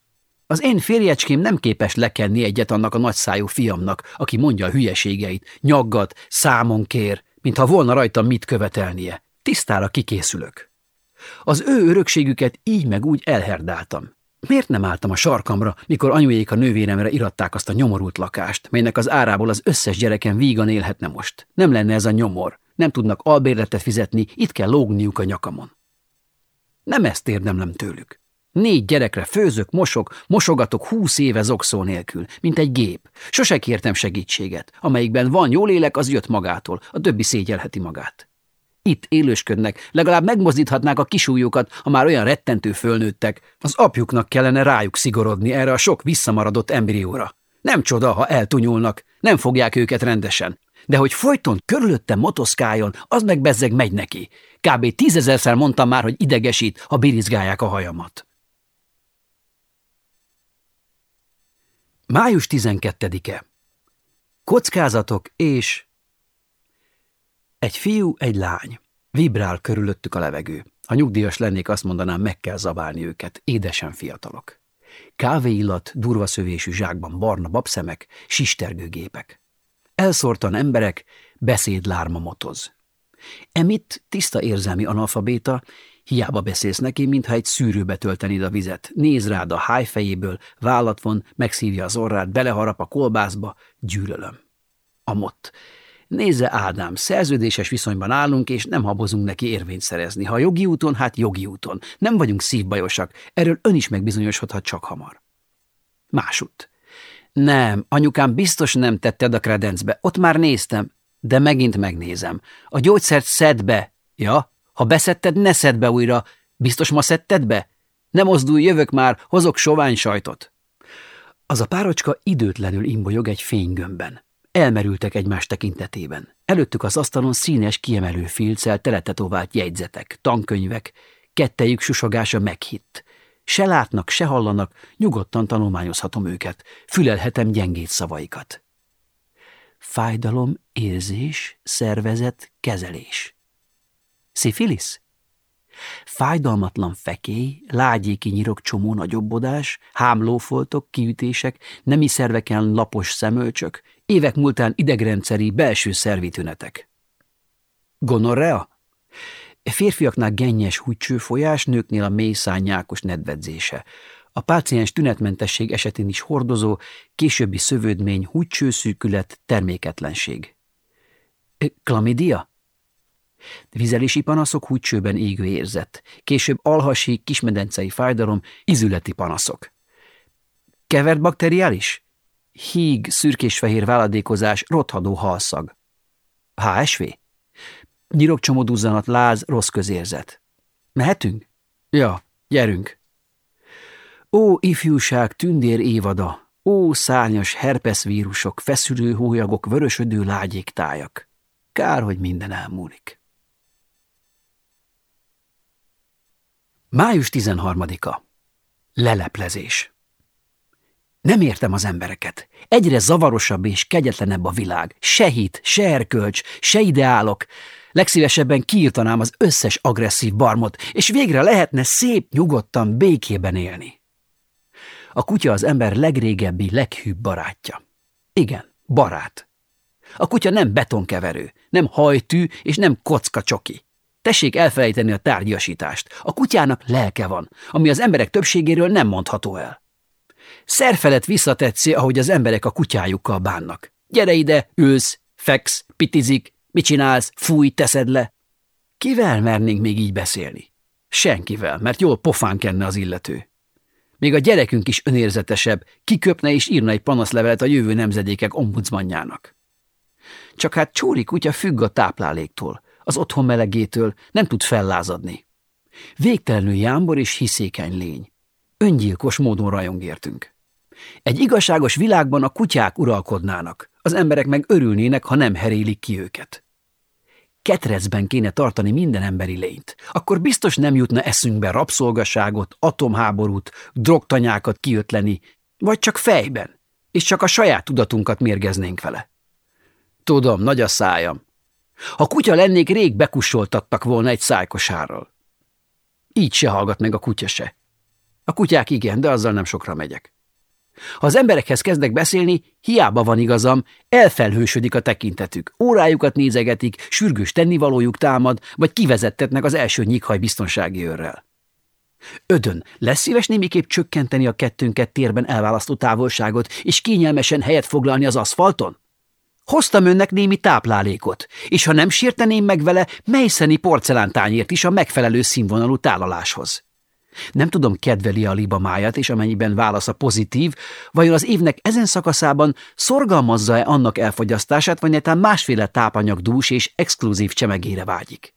Az én férjecském nem képes lekenni egyet annak a nagyszájú fiamnak, aki mondja a hülyeségeit, nyaggat, számon kér, mintha volna rajta mit követelnie. Tisztára kikészülök. Az ő örökségüket így meg úgy elherdáltam. Miért nem álltam a sarkamra, mikor anyujék a nővéremre iratták azt a nyomorult lakást, melynek az árából az összes gyereken vígan élhetne most? Nem lenne ez a nyomor. Nem tudnak albérletet fizetni, itt kell lógniuk a nyakamon. Nem ezt érdemlem tőlük. Négy gyerekre főzök, mosok, mosogatok húsz éve zokszó nélkül, mint egy gép. Sose kértem segítséget. Amelyikben van jól élek, az jött magától, a többi szégyelheti magát. Itt élősködnek, legalább megmozdíthatnák a kisújukat, ha már olyan rettentő fölnőttek. Az apjuknak kellene rájuk szigorodni erre a sok visszamaradott embrióra. Nem csoda, ha eltunyulnak, nem fogják őket rendesen. De hogy folyton körülöttem motoszkáljon, az meg bezzeg megy neki. Kb. tízezerszer mondtam már, hogy idegesít, ha birizgálják a hajamat. Május 12-e. Kockázatok és... Egy fiú, egy lány. Vibrál körülöttük a levegő. Ha nyugdíjas lennék, azt mondanám, meg kell zabálni őket. Édesen fiatalok. Kávéillat, durva szövésű zsákban barna babszemek, sistergőgépek. Elszórtan emberek, beszédlárma motoz. Emit tiszta érzelmi analfabéta, hiába beszélsz neki, mintha egy szűrőbe töltenéd a vizet. Néz rád a hájfejéből, vállat von, megszívja az orrát, beleharap a kolbászba, gyűlölöm. Amott. Nézze, Ádám, szerződéses viszonyban állunk, és nem habozunk neki érvényt szerezni. Ha jogi úton, hát jogi úton. Nem vagyunk szívbajosak, erről ön is megbizonyosodhat csak hamar. Másút. Nem, anyukám biztos nem tetted a kredencbe, ott már néztem, de megint megnézem. A gyógyszert szed be. Ja, ha beszedted, ne szed be újra. Biztos ma szedted be? Nem mozdulj, jövök már, hozok sovány sajtot. Az a párocska időtlenül imbolyog egy fénygömbben. Elmerültek egymás tekintetében. Előttük az asztalon színes kiemelő filccel teletetovált jegyzetek, tankönyvek, kettejük susogása meghitt. Se látnak, se hallanak, nyugodtan tanulmányozhatom őket, fülelhetem gyengét szavaikat. Fájdalom, érzés, szervezet, kezelés. Szifilisz? Fájdalmatlan fekély, lágyéki nyirok csomó nagyobbodás, hámlófoltok, kiütések, nemi szerveken lapos szemölcsök, évek múltán idegrendszeri belső szervi tünetek. Gonorrea? Férfiaknál gennyes húgycsőfolyás, nőknél a mély szányákos nedvedzése. A páciens tünetmentesség esetén is hordozó, későbbi szövődmény, húgycsőszűkület, terméketlenség. Klamidia? Vizelési panaszok, húgycsőben égő érzet. Később alhasi, kismedencei fájdalom, izületi panaszok. Kevert bakteriális? Híg, szürkés-fehér váladékozás, rothadó halszag. HSV? Nyirokcsomóduzzanat, láz, rossz közérzet. Mehetünk? Ja, gyerünk. Ó, ifjúság, tündér évada, ó, szárnyas herpeszvírusok, feszülő hólyagok, vörösödő lágyék tájak. Kár, hogy minden elmúlik. Május 13-a. Leleplezés. Nem értem az embereket. Egyre zavarosabb és kegyetlenebb a világ. Se hit, se erkölcs, se ideálok. Legszívesebben kiirtanám az összes agresszív barmot, és végre lehetne szép, nyugodtan, békében élni. A kutya az ember legrégebbi, leghűbb barátja. Igen, barát. A kutya nem betonkeverő, nem hajtű és nem kocka csoki. Tessék elfelejteni a tárgyasítást. A kutyának lelke van, ami az emberek többségéről nem mondható el. Szerfelett visszatetszi, ahogy az emberek a kutyájukkal bánnak. Gyere ide, ülsz, feksz, pitizik, mit csinálsz, fúj, teszed le. Kivel mernénk még így beszélni? Senkivel, mert jól pofán kenne az illető. Még a gyerekünk is önérzetesebb, kiköpne és írna egy panaszlevelet a jövő nemzedékek ombudsmanjának. Csak hát Csóri kutya függ a tápláléktól, az otthon melegétől, nem tud fellázadni. Végtelenül jámbor és hiszékeny lény. Öngyilkos módon rajong értünk. Egy igazságos világban a kutyák uralkodnának, az emberek meg örülnének, ha nem herélik ki őket. Ketrecben kéne tartani minden emberi lényt. Akkor biztos nem jutna eszünkbe rabszolgaságot, atomháborút, drogtanyákat kiötleni, vagy csak fejben, és csak a saját tudatunkat mérgeznénk vele. Tudom, nagy a szájam. Ha kutya lennék, rég bekussoltattak volna egy szájkosárral. Így se hallgat meg a kutya se. A kutyák igen, de azzal nem sokra megyek. Ha az emberekhez kezdek beszélni, hiába van igazam, elfelhősödik a tekintetük, órájukat nézegetik, sürgős tennivalójuk támad, vagy kivezettetnek az első nyikhaj biztonsági őrrel. Ödön, lesz szíves némiképp csökkenteni a kettőnket térben elválasztó távolságot, és kényelmesen helyet foglalni az aszfalton? Hoztam önnek némi táplálékot, és ha nem sérteném meg vele, melyszeni porcelántányért is a megfelelő színvonalú tálaláshoz. Nem tudom, kedveli a libamáját, és amennyiben válasza pozitív, vajon az évnek ezen szakaszában szorgalmazza-e annak elfogyasztását, vagy netán másféle tápanyag dús és exkluzív csemegére vágyik.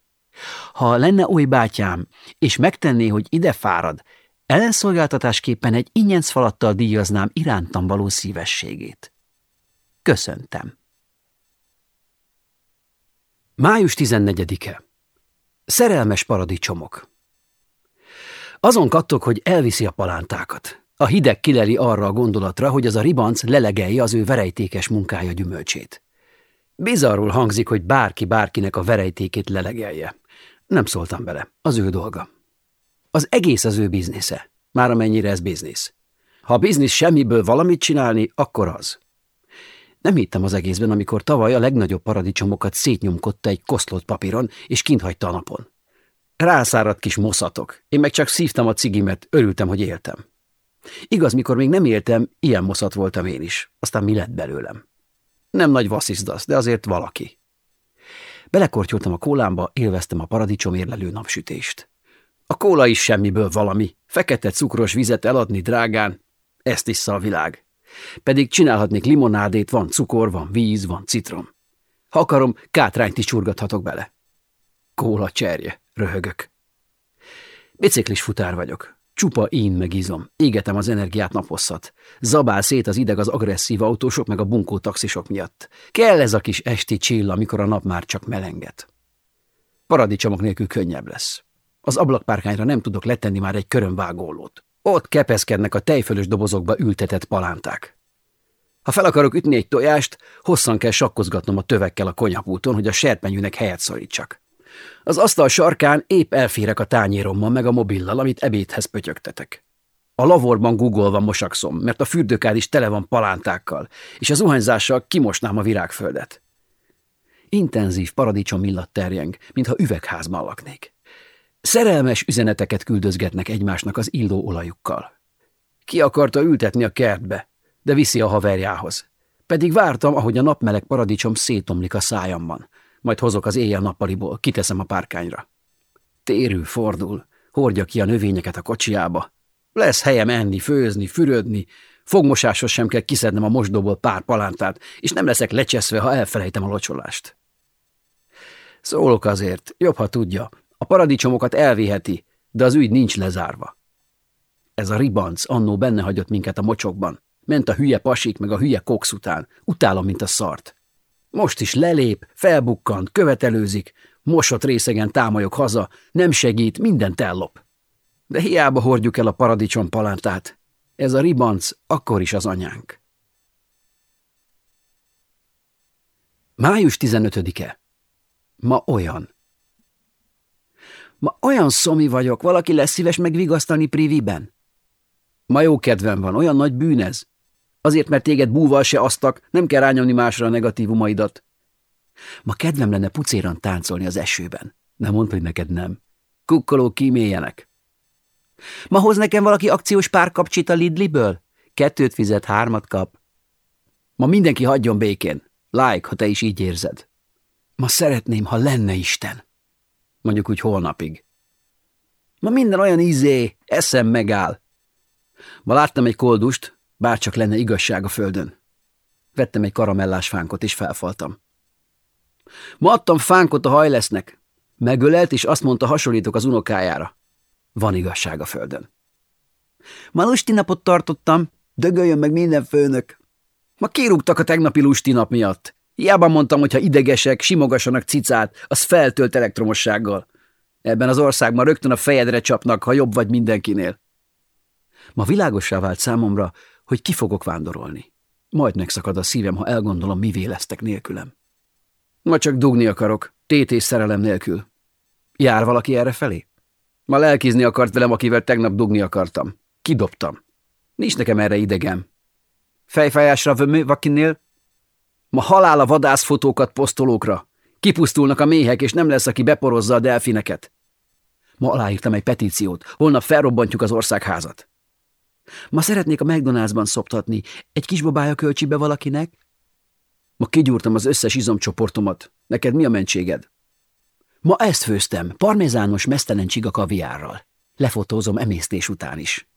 Ha lenne oly bátyám, és megtenné, hogy ide fárad, ellenszolgáltatásképpen egy ingyenc falattal díjaznám irántam való szívességét. Köszöntem. Május 14-e. Szerelmes paradicsomok. Azon kattok, hogy elviszi a palántákat. A hideg kileli arra a gondolatra, hogy az a ribanc lelegelje az ő verejtékes munkája gyümölcsét. Bizarról hangzik, hogy bárki bárkinek a verejtékét lelegelje. Nem szóltam bele, az ő dolga. Az egész az ő biznisze, már amennyire ez biznisz. Ha biznisz semmiből valamit csinálni, akkor az. Nem hittem az egészben, amikor tavaly a legnagyobb paradicsomokat szétnyomkodta egy koszlott papíron, és kint hagyta a napon. Rászáradt kis moszatok. Én meg csak szívtam a cigimet, örültem, hogy éltem. Igaz, mikor még nem éltem, ilyen moszat voltam én is. Aztán mi lett belőlem? Nem nagy vasszizdasz, de azért valaki. Belekortyoltam a kólámba, élveztem a paradicsom érlelő napsütést. A kóla is semmiből valami. Fekete cukros vizet eladni drágán, ezt issza a világ. Pedig csinálhatnék limonádét, van cukor, van víz, van citrom. Ha akarom, kátrányt is csurgathatok bele. Kóla cserje, röhögök. Biciklis futár vagyok. Csupa én meg izom. Égetem az energiát naposszat. Zabál szét az ideg az agresszív autósok meg a bunkó taxisok miatt. Kell ez a kis esti csilla, amikor a nap már csak melenget. Paradicsomok nélkül könnyebb lesz. Az ablakpárkányra nem tudok letenni már egy körömvágólót. Ott kepeszkednek a tejfölös dobozokba ültetett palánták. Ha fel akarok ütni egy tojást, hosszan kell sakkozgatnom a tövekkel a konyhapúton, hogy a serpenyőnek helyet szorítsak. Az asztal sarkán épp elférek a tányérommal meg a mobillal, amit ebédhez pötyögtetek. A lavorban guggolva mosakszom, mert a fürdőkád is tele van palántákkal, és az zuhanyzással kimosnám a virágföldet. Intenzív paradicsom illat terjeng, mintha üvegházban laknék. Szerelmes üzeneteket küldözgetnek egymásnak az illó olajukkal. Ki akarta ültetni a kertbe, de viszi a haverjához. Pedig vártam, ahogy a napmeleg paradicsom szétomlik a szájamban majd hozok az éjjel-nappaliból, kiteszem a párkányra. Térül, fordul, hordja ki a növényeket a kocsiába. Lesz helyem enni, főzni, fürödni, fogmosáshoz sem kell kiszednem a mosdóból pár palántát, és nem leszek lecseszve, ha elfelejtem a locsolást. Szólok azért, jobb, ha tudja, a paradicsomokat elviheti, de az ügy nincs lezárva. Ez a ribanc annó benne hagyott minket a mocsokban. Ment a hülye pasik meg a hülye koksz után. Utálom, mint a szart. Most is lelép, felbukkant, követelőzik, mosott részegen támolyok haza, nem segít, mindent ellop. De hiába hordjuk el a paradicsom palántát. Ez a ribanc akkor is az anyánk. Május 15-e. Ma olyan. Ma olyan szomi vagyok, valaki lesz szíves megvigasztani priviben? Ma jó kedvem van, olyan nagy bűnez. Azért, mert téged búval se asztak, nem kell rányomni másra a negatívumaidat. Ma kedvem lenne pucéran táncolni az esőben. Nem mondd, hogy neked nem. Kukkolók kíméljenek. Ma hoz nekem valaki akciós párkapcsit a Lidliből? Kettőt fizet, hármat kap. Ma mindenki hagyjon békén. Like, ha te is így érzed. Ma szeretném, ha lenne Isten. Mondjuk úgy holnapig. Ma minden olyan izé, eszem megáll. Ma láttam egy koldust, Bárcsak lenne igazság a földön. Vettem egy karamellás fánkot, és felfaltam. Ma adtam fánkot a hajlesznek. Megölelt, és azt mondta, hasonlítok az unokájára. Van igazság a földön. Ma lusti napot tartottam, dögöljön meg minden főnök. Ma kirúgtak a tegnapi lusti nap miatt. Hiába mondtam, hogy ha idegesek, simogassanak cicát, az feltölt elektromossággal. Ebben az országban rögtön a fejedre csapnak, ha jobb vagy mindenkinél. Ma világosá vált számomra, hogy ki fogok vándorolni. Majd megszakad a szívem, ha elgondolom, mi véleztek nélkülem. Ma csak dugni akarok, tétés szerelem nélkül. Jár valaki erre felé? Ma lelkizni akart velem, akivel tegnap dugni akartam. Kidobtam. Nincs nekem erre idegem. Fejfájásra vömő vakinél? Ma halál a vadászfotókat posztolókra. Kipusztulnak a méhek, és nem lesz, aki beporozza a delfineket. Ma aláírtam egy petíciót. Holnap felrobbantjuk az országházat. Ma szeretnék a McDonald'sban szoptatni. Egy kisbabája költsi be valakinek? Ma kigyúrtam az összes izomcsoportomat. Neked mi a mentséged? Ma ezt főztem, parmézános mesztelen csiga kaviárral. Lefotózom emésztés után is.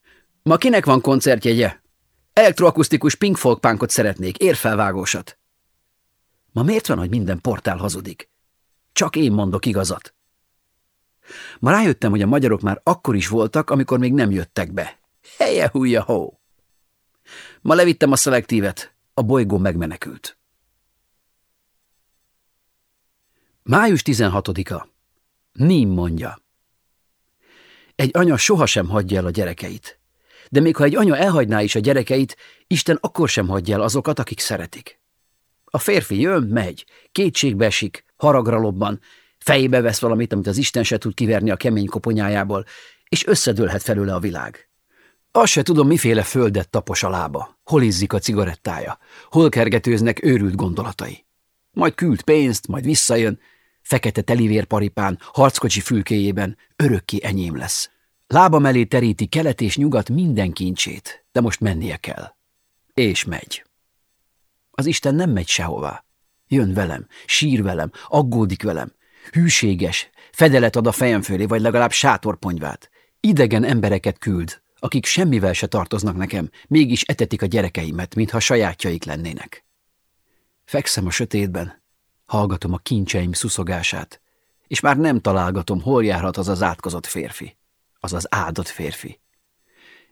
Ma kinek van koncertjegye? Elektroakusztikus pink folk punkot szeretnék, érfelvágósat. Ma miért van, hogy minden portál hazudik? Csak én mondok igazat. Ma rájöttem, hogy a magyarok már akkor is voltak, amikor még nem jöttek be. Helye hújja hó! Ma levittem a szelektívet, a bolygó megmenekült. Május 16-a. Ním mondja. Egy anya sohasem hagyja el a gyerekeit. De még ha egy anya elhagyná is a gyerekeit, Isten akkor sem hagyja el azokat, akik szeretik. A férfi jön, megy, kétségbe esik, haragra lobban, fejébe vesz valamit, amit az Isten se tud kiverni a kemény koponyájából, és összedőlhet felőle a világ. Azt se tudom, miféle földet tapos a lába, hol izzik a cigarettája, hol kergetőznek őrült gondolatai. Majd küld pénzt, majd visszajön, fekete telivérparipán, harckocsi fülkéjében, örökké enyém lesz. Lába mellé teríti kelet és nyugat minden kincsét, de most mennie kell. És megy. Az Isten nem megy sehová. Jön velem, sír velem, aggódik velem. Hűséges, fedelet ad a fejem fölé, vagy legalább sátorponyvát. Idegen embereket küld, akik semmivel se tartoznak nekem, mégis etetik a gyerekeimet, mintha sajátjaik lennének. Fekszem a sötétben, hallgatom a kincseim szuszogását, és már nem találgatom, hol járhat az az átkozott férfi, az az áldott férfi.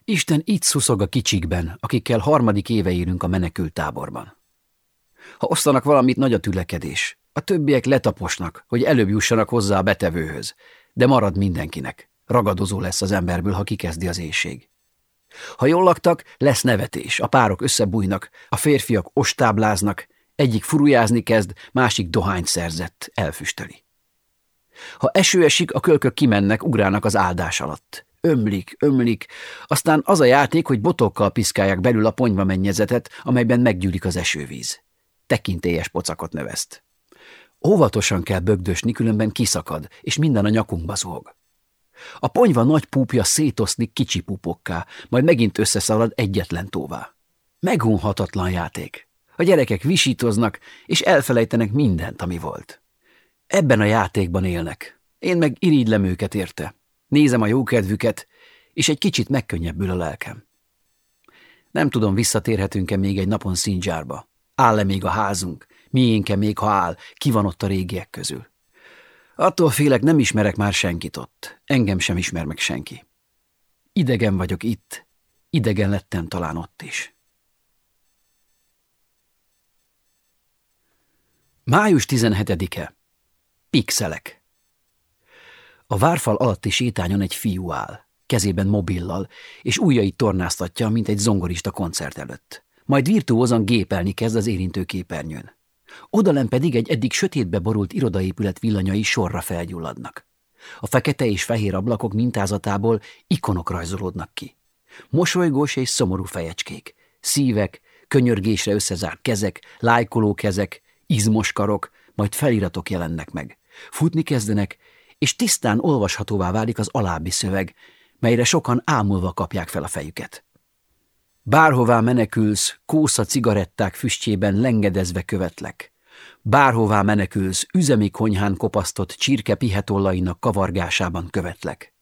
Isten itt szuszog a kicsikben, akikkel harmadik éve érünk a menekült táborban. Ha osztanak valamit, nagy a tülekedés. A többiek letaposnak, hogy előbb jussanak hozzá a betevőhöz, de marad mindenkinek. Ragadozó lesz az emberből, ha kikezdi az éjség. Ha jól laktak, lesz nevetés, a párok összebújnak, a férfiak ostábláznak, egyik furujázni kezd, másik dohányt szerzett, elfüstöli. Ha eső esik, a kölkök kimennek, ugrálnak az áldás alatt. Ömlik, ömlik, aztán az a játék, hogy botokkal piszkálják belül a ponyva mennyezetet, amelyben meggyűlik az esővíz. Tekintélyes pocakot növeszt. Óvatosan kell bögdösni, különben kiszakad, és minden a nyakunkba zúg. A ponyva nagy púpja szétoszlik kicsi pupokká, majd megint összeszalad egyetlen tóvá. Megunhatatlan játék. A gyerekek visítoznak, és elfelejtenek mindent, ami volt. Ebben a játékban élnek. Én meg irigylem őket érte. Nézem a jókedvüket, és egy kicsit megkönnyebbül a lelkem. Nem tudom, visszatérhetünk-e még egy napon Szindzsárba. Áll-e még a házunk? Miénke még, ha áll? Ki van ott a régiek közül? Attól félek, nem ismerek már senkit ott. Engem sem ismer meg senki. Idegen vagyok itt. Idegen lettem talán ott is. Május 17-e. Pixelek. A várfal alatti sétányon egy fiú áll, kezében mobillal, és ujjait tornáztatja, mint egy zongorista koncert előtt. Majd virtuózan gépelni kezd az érintő képernyőn. Odalem pedig egy eddig sötétbe borult irodaépület villanyai sorra felgyulladnak. A fekete és fehér ablakok mintázatából ikonok rajzolódnak ki. Mosolygós és szomorú fejecskék, szívek, könyörgésre összezárt kezek, lájkoló kezek, izmos karok, majd feliratok jelennek meg. Futni kezdenek, és tisztán olvashatóvá válik az alábbi szöveg, melyre sokan ámulva kapják fel a fejüket. Bárhová menekülsz, kósza cigaretták füstjében lengedezve követlek. Bárhová menekülsz, üzemi konyhán kopasztott csirke pihetollainak kavargásában követlek.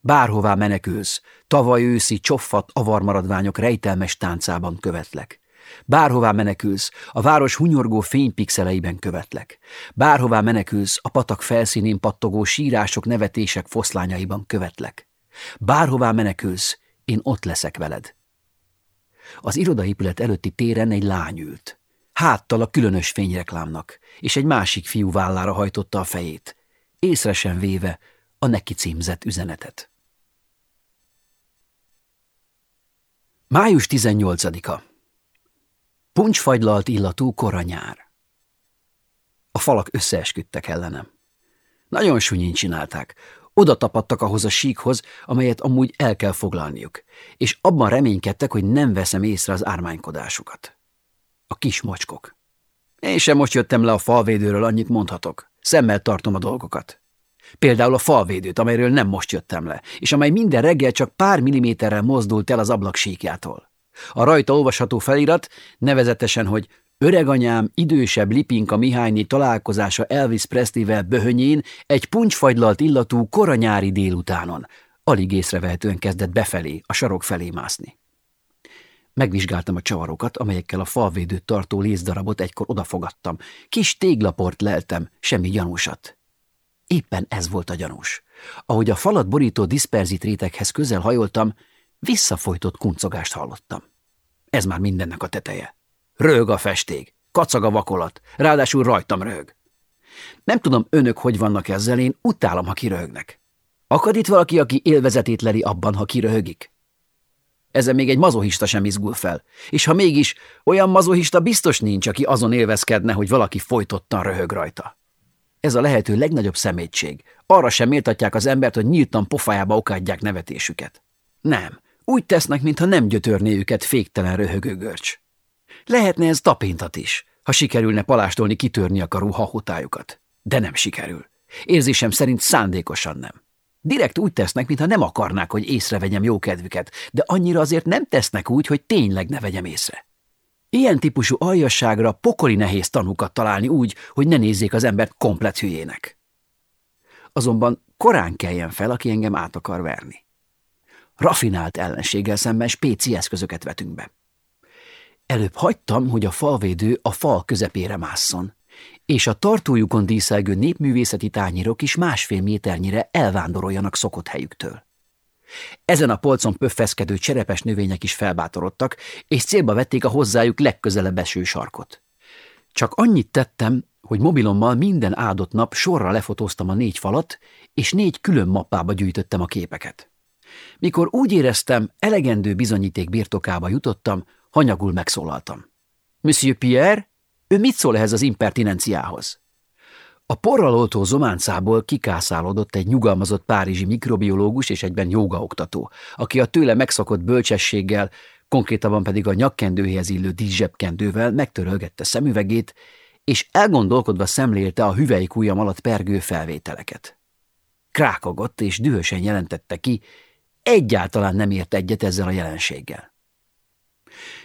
Bárhová menekülsz, tavaly őszi csoffat avarmaradványok rejtelmes táncában követlek. Bárhová menekülsz, a város hunyorgó fénypixeleiben követlek. Bárhová menekülsz, a patak felszínén pattogó sírások, nevetések foszlányaiban követlek. Bárhová menekülsz, én ott leszek veled. Az irodaépület előtti téren egy lány ült. Háttal a különös fényreklámnak, és egy másik fiú vállára hajtotta a fejét, észre sem véve a neki címzett üzenetet. Május 18-a Puncsfagylalt illatú koranyár. A falak összeesküdtek ellenem. Nagyon sunyin csinálták, oda tapadtak ahhoz a síkhoz, amelyet amúgy el kell foglalniuk, és abban reménykedtek, hogy nem veszem észre az ármánykodásukat. A kis mocskok. Én sem most jöttem le a falvédőről, annyit mondhatok. Szemmel tartom a dolgokat. Például a falvédőt, amelyről nem most jöttem le, és amely minden reggel csak pár milliméterrel mozdult el az ablak síkjától. A rajta olvasható felirat nevezetesen, hogy Öreganyám idősebb Lipinka Mihályné találkozása Elvis Presley-vel böhönyén egy puncsfagylalt illatú koranyári délutánon. Alig észrevehetően kezdett befelé, a sarok felé mászni. Megvizsgáltam a csavarokat, amelyekkel a falvédőt tartó lézdarabot egykor odafogadtam. Kis téglaport leltem, semmi gyanúsat. Éppen ez volt a gyanús. Ahogy a falat borító diszperzit réteghez közel hajoltam, visszafolytott kuncogást hallottam. Ez már mindennek a teteje. Rög a festék, kacag a vakolat, ráadásul rajtam rög. Nem tudom, önök hogy vannak ezzel, én utálom, ha kiröhögnek. Akad itt valaki, aki élvezetét leli abban, ha kiröhögik? Ezen még egy mazohista sem izgul fel. És ha mégis, olyan mazohista biztos nincs, aki azon élvezkedne, hogy valaki folytottan röhög rajta. Ez a lehető legnagyobb szemétség. Arra sem méltatják az embert, hogy nyíltan pofájába okádják nevetésüket. Nem, úgy tesznek, mintha nem gyötörné őket féktelen röhögő görcs. Lehetne ez tapintat is, ha sikerülne palástolni kitörni akaró hahotájukat. De nem sikerül. Érzésem szerint szándékosan nem. Direkt úgy tesznek, mintha nem akarnák, hogy észrevegyem jó kedvüket, de annyira azért nem tesznek úgy, hogy tényleg ne vegyem észre. Ilyen típusú aljasságra pokoli nehéz tanúkat találni úgy, hogy ne nézzék az embert komplet hülyének. Azonban korán keljen fel, aki engem át akar verni. Rafinált ellenséggel szemben spéci eszközöket vetünk be. Előbb hagytam, hogy a falvédő a fal közepére másszon, és a tartójukon díszelgő népművészeti tányérok is másfél méternyire elvándoroljanak szokott helyüktől. Ezen a polcon pöffeszkedő cserepes növények is felbátorodtak, és célba vették a hozzájuk legközelebb eső sarkot. Csak annyit tettem, hogy mobilommal minden áldott nap sorra lefotóztam a négy falat, és négy külön mappába gyűjtöttem a képeket. Mikor úgy éreztem, elegendő bizonyíték birtokába jutottam, hanyagul megszólaltam. Monsieur Pierre, ő mit szól ehhez az impertinenciához? A porral oltó zománcából kikászálódott egy nyugalmazott párizsi mikrobiológus és egyben jogaoktató, aki a tőle megszokott bölcsességgel, konkrétabban pedig a nyakkendőhez illő díszsebkendővel megtörölgette szemüvegét, és elgondolkodva szemlélte a hüvelykújam alatt pergő felvételeket. Krákogott és dühösen jelentette ki, egyáltalán nem ért egyet ezzel a jelenséggel.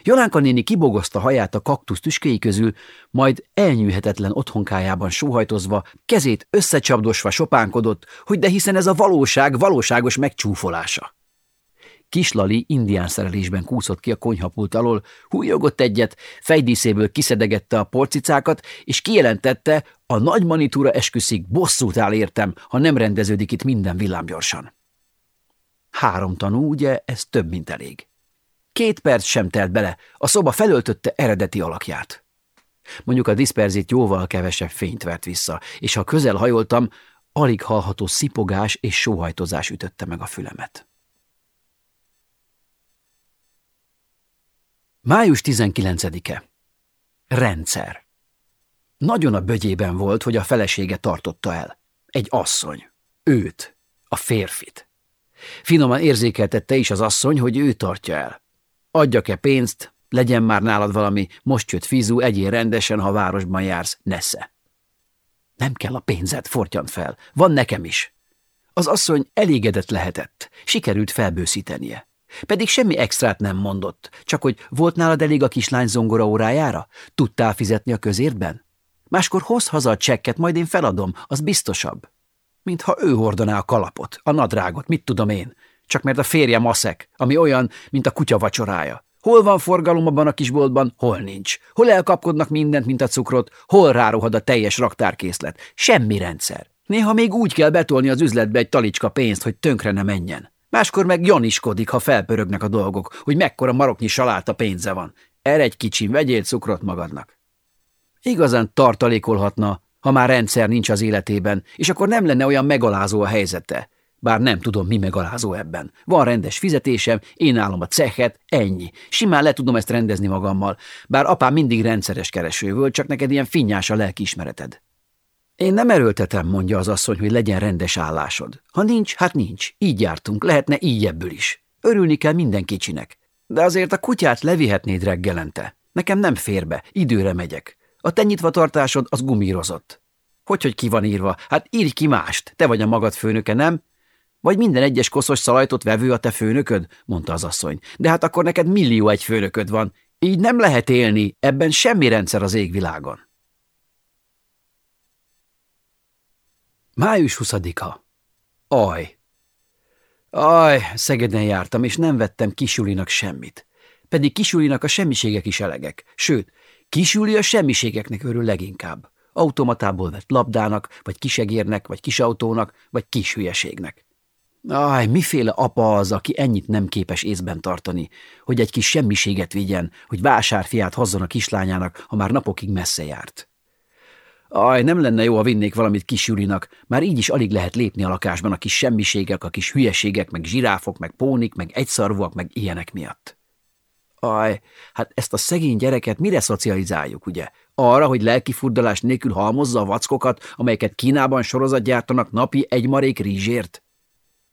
Jolánka néni kibogozta haját a kaktusz tüskéi közül, majd elnyűhetetlen otthonkájában sóhajtozva, kezét összecsapdosva sopánkodott, hogy de hiszen ez a valóság valóságos megcsúfolása. Kislali indián szerelésben kúszott ki a konyhapult alól, hújogott egyet, fejdíszéből kiszedegette a porcicákat, és kijelentette, a nagy manitúra esküszik, bosszút áll értem, ha nem rendeződik itt minden villámgyorsan. Három tanú, ugye, ez több, mint elég. Két perc sem telt bele, a szoba felöltötte eredeti alakját. Mondjuk a diszperzit jóval kevesebb fényt vert vissza, és ha közel hajoltam, alig hallható szipogás és sóhajtozás ütötte meg a fülemet. Május 19-e. Rendszer. Nagyon a bögyében volt, hogy a felesége tartotta el. Egy asszony. Őt. A férfit. Finoman érzékeltette is az asszony, hogy ő tartja el. Adjak-e pénzt, legyen már nálad valami, most jött fizú, egyél rendesen, ha városban jársz, nesze. Nem kell a pénzed, fortyant fel, van nekem is. Az asszony elégedett lehetett, sikerült felbőszítenie. Pedig semmi extrát nem mondott, csak hogy volt nálad elég a kislány zongora órájára? Tudtál fizetni a közértben? Máskor hoz haza a csekket, majd én feladom, az biztosabb. Mintha ő hordaná a kalapot, a nadrágot, mit tudom én csak mert a férje maszek, ami olyan, mint a kutya vacsorája. Hol van forgalom abban a kisboltban, hol nincs. Hol elkapkodnak mindent, mint a cukrot, hol rárohad a teljes raktárkészlet. Semmi rendszer. Néha még úgy kell betolni az üzletbe egy talicska pénzt, hogy tönkre ne menjen. Máskor meg janiskodik, ha felpörögnek a dolgok, hogy mekkora maroknyi saláta pénze van. Erre egy kicsim, vegyél cukrot magadnak. Igazán tartalékolhatna, ha már rendszer nincs az életében, és akkor nem lenne olyan megalázó a helyzete. Bár nem tudom, mi megalázó ebben. Van rendes fizetésem, én állom a cehet, ennyi. Simán le tudom ezt rendezni magammal, bár apám mindig rendszeres kereső volt, csak neked ilyen finnyás a lelkiismereted. Én nem erőltetem, mondja az asszony, hogy legyen rendes állásod. Ha nincs, hát nincs. Így jártunk, lehetne így ebből is. Örülni kell minden kicsinek. De azért a kutyát levihetnéd reggelente. Nekem nem fér be, időre megyek. A te nyitvatartásod az gumírozott. Hogy, hogy ki van írva? Hát írj ki mást. Te vagy a magad főnöke, nem? Vagy minden egyes koszos szalajtot vevő a te főnököd? mondta az asszony. De hát akkor neked millió egy főnököd van. Így nem lehet élni, ebben semmi rendszer az égvilágon. Május 20-a. Aj! Aj, Szegeden jártam, és nem vettem kisulinak semmit. Pedig kisulinak a semmiségek is elegek. Sőt, kisuli a semmiségeknek örül leginkább. Automatából vett labdának, vagy kisegérnek, vagy kisautónak, vagy kis hülyeségnek. Aj, miféle apa az, aki ennyit nem képes észben tartani, hogy egy kis semmiséget vigyen, hogy vásárfiát hozzon a kislányának, ha már napokig messze járt. Aj, nem lenne jó, ha vinnék valamit kis Julinak, már így is alig lehet lépni a lakásban a kis semmiségek, a kis hülyeségek, meg zsiráfok, meg pónik, meg egyszarvúak, meg ilyenek miatt. Aj, hát ezt a szegény gyereket mire szocializáljuk, ugye? Arra, hogy lelkifurdalás nélkül halmozza a vackokat, amelyeket Kínában sorozat gyártanak napi egy marék rizsért?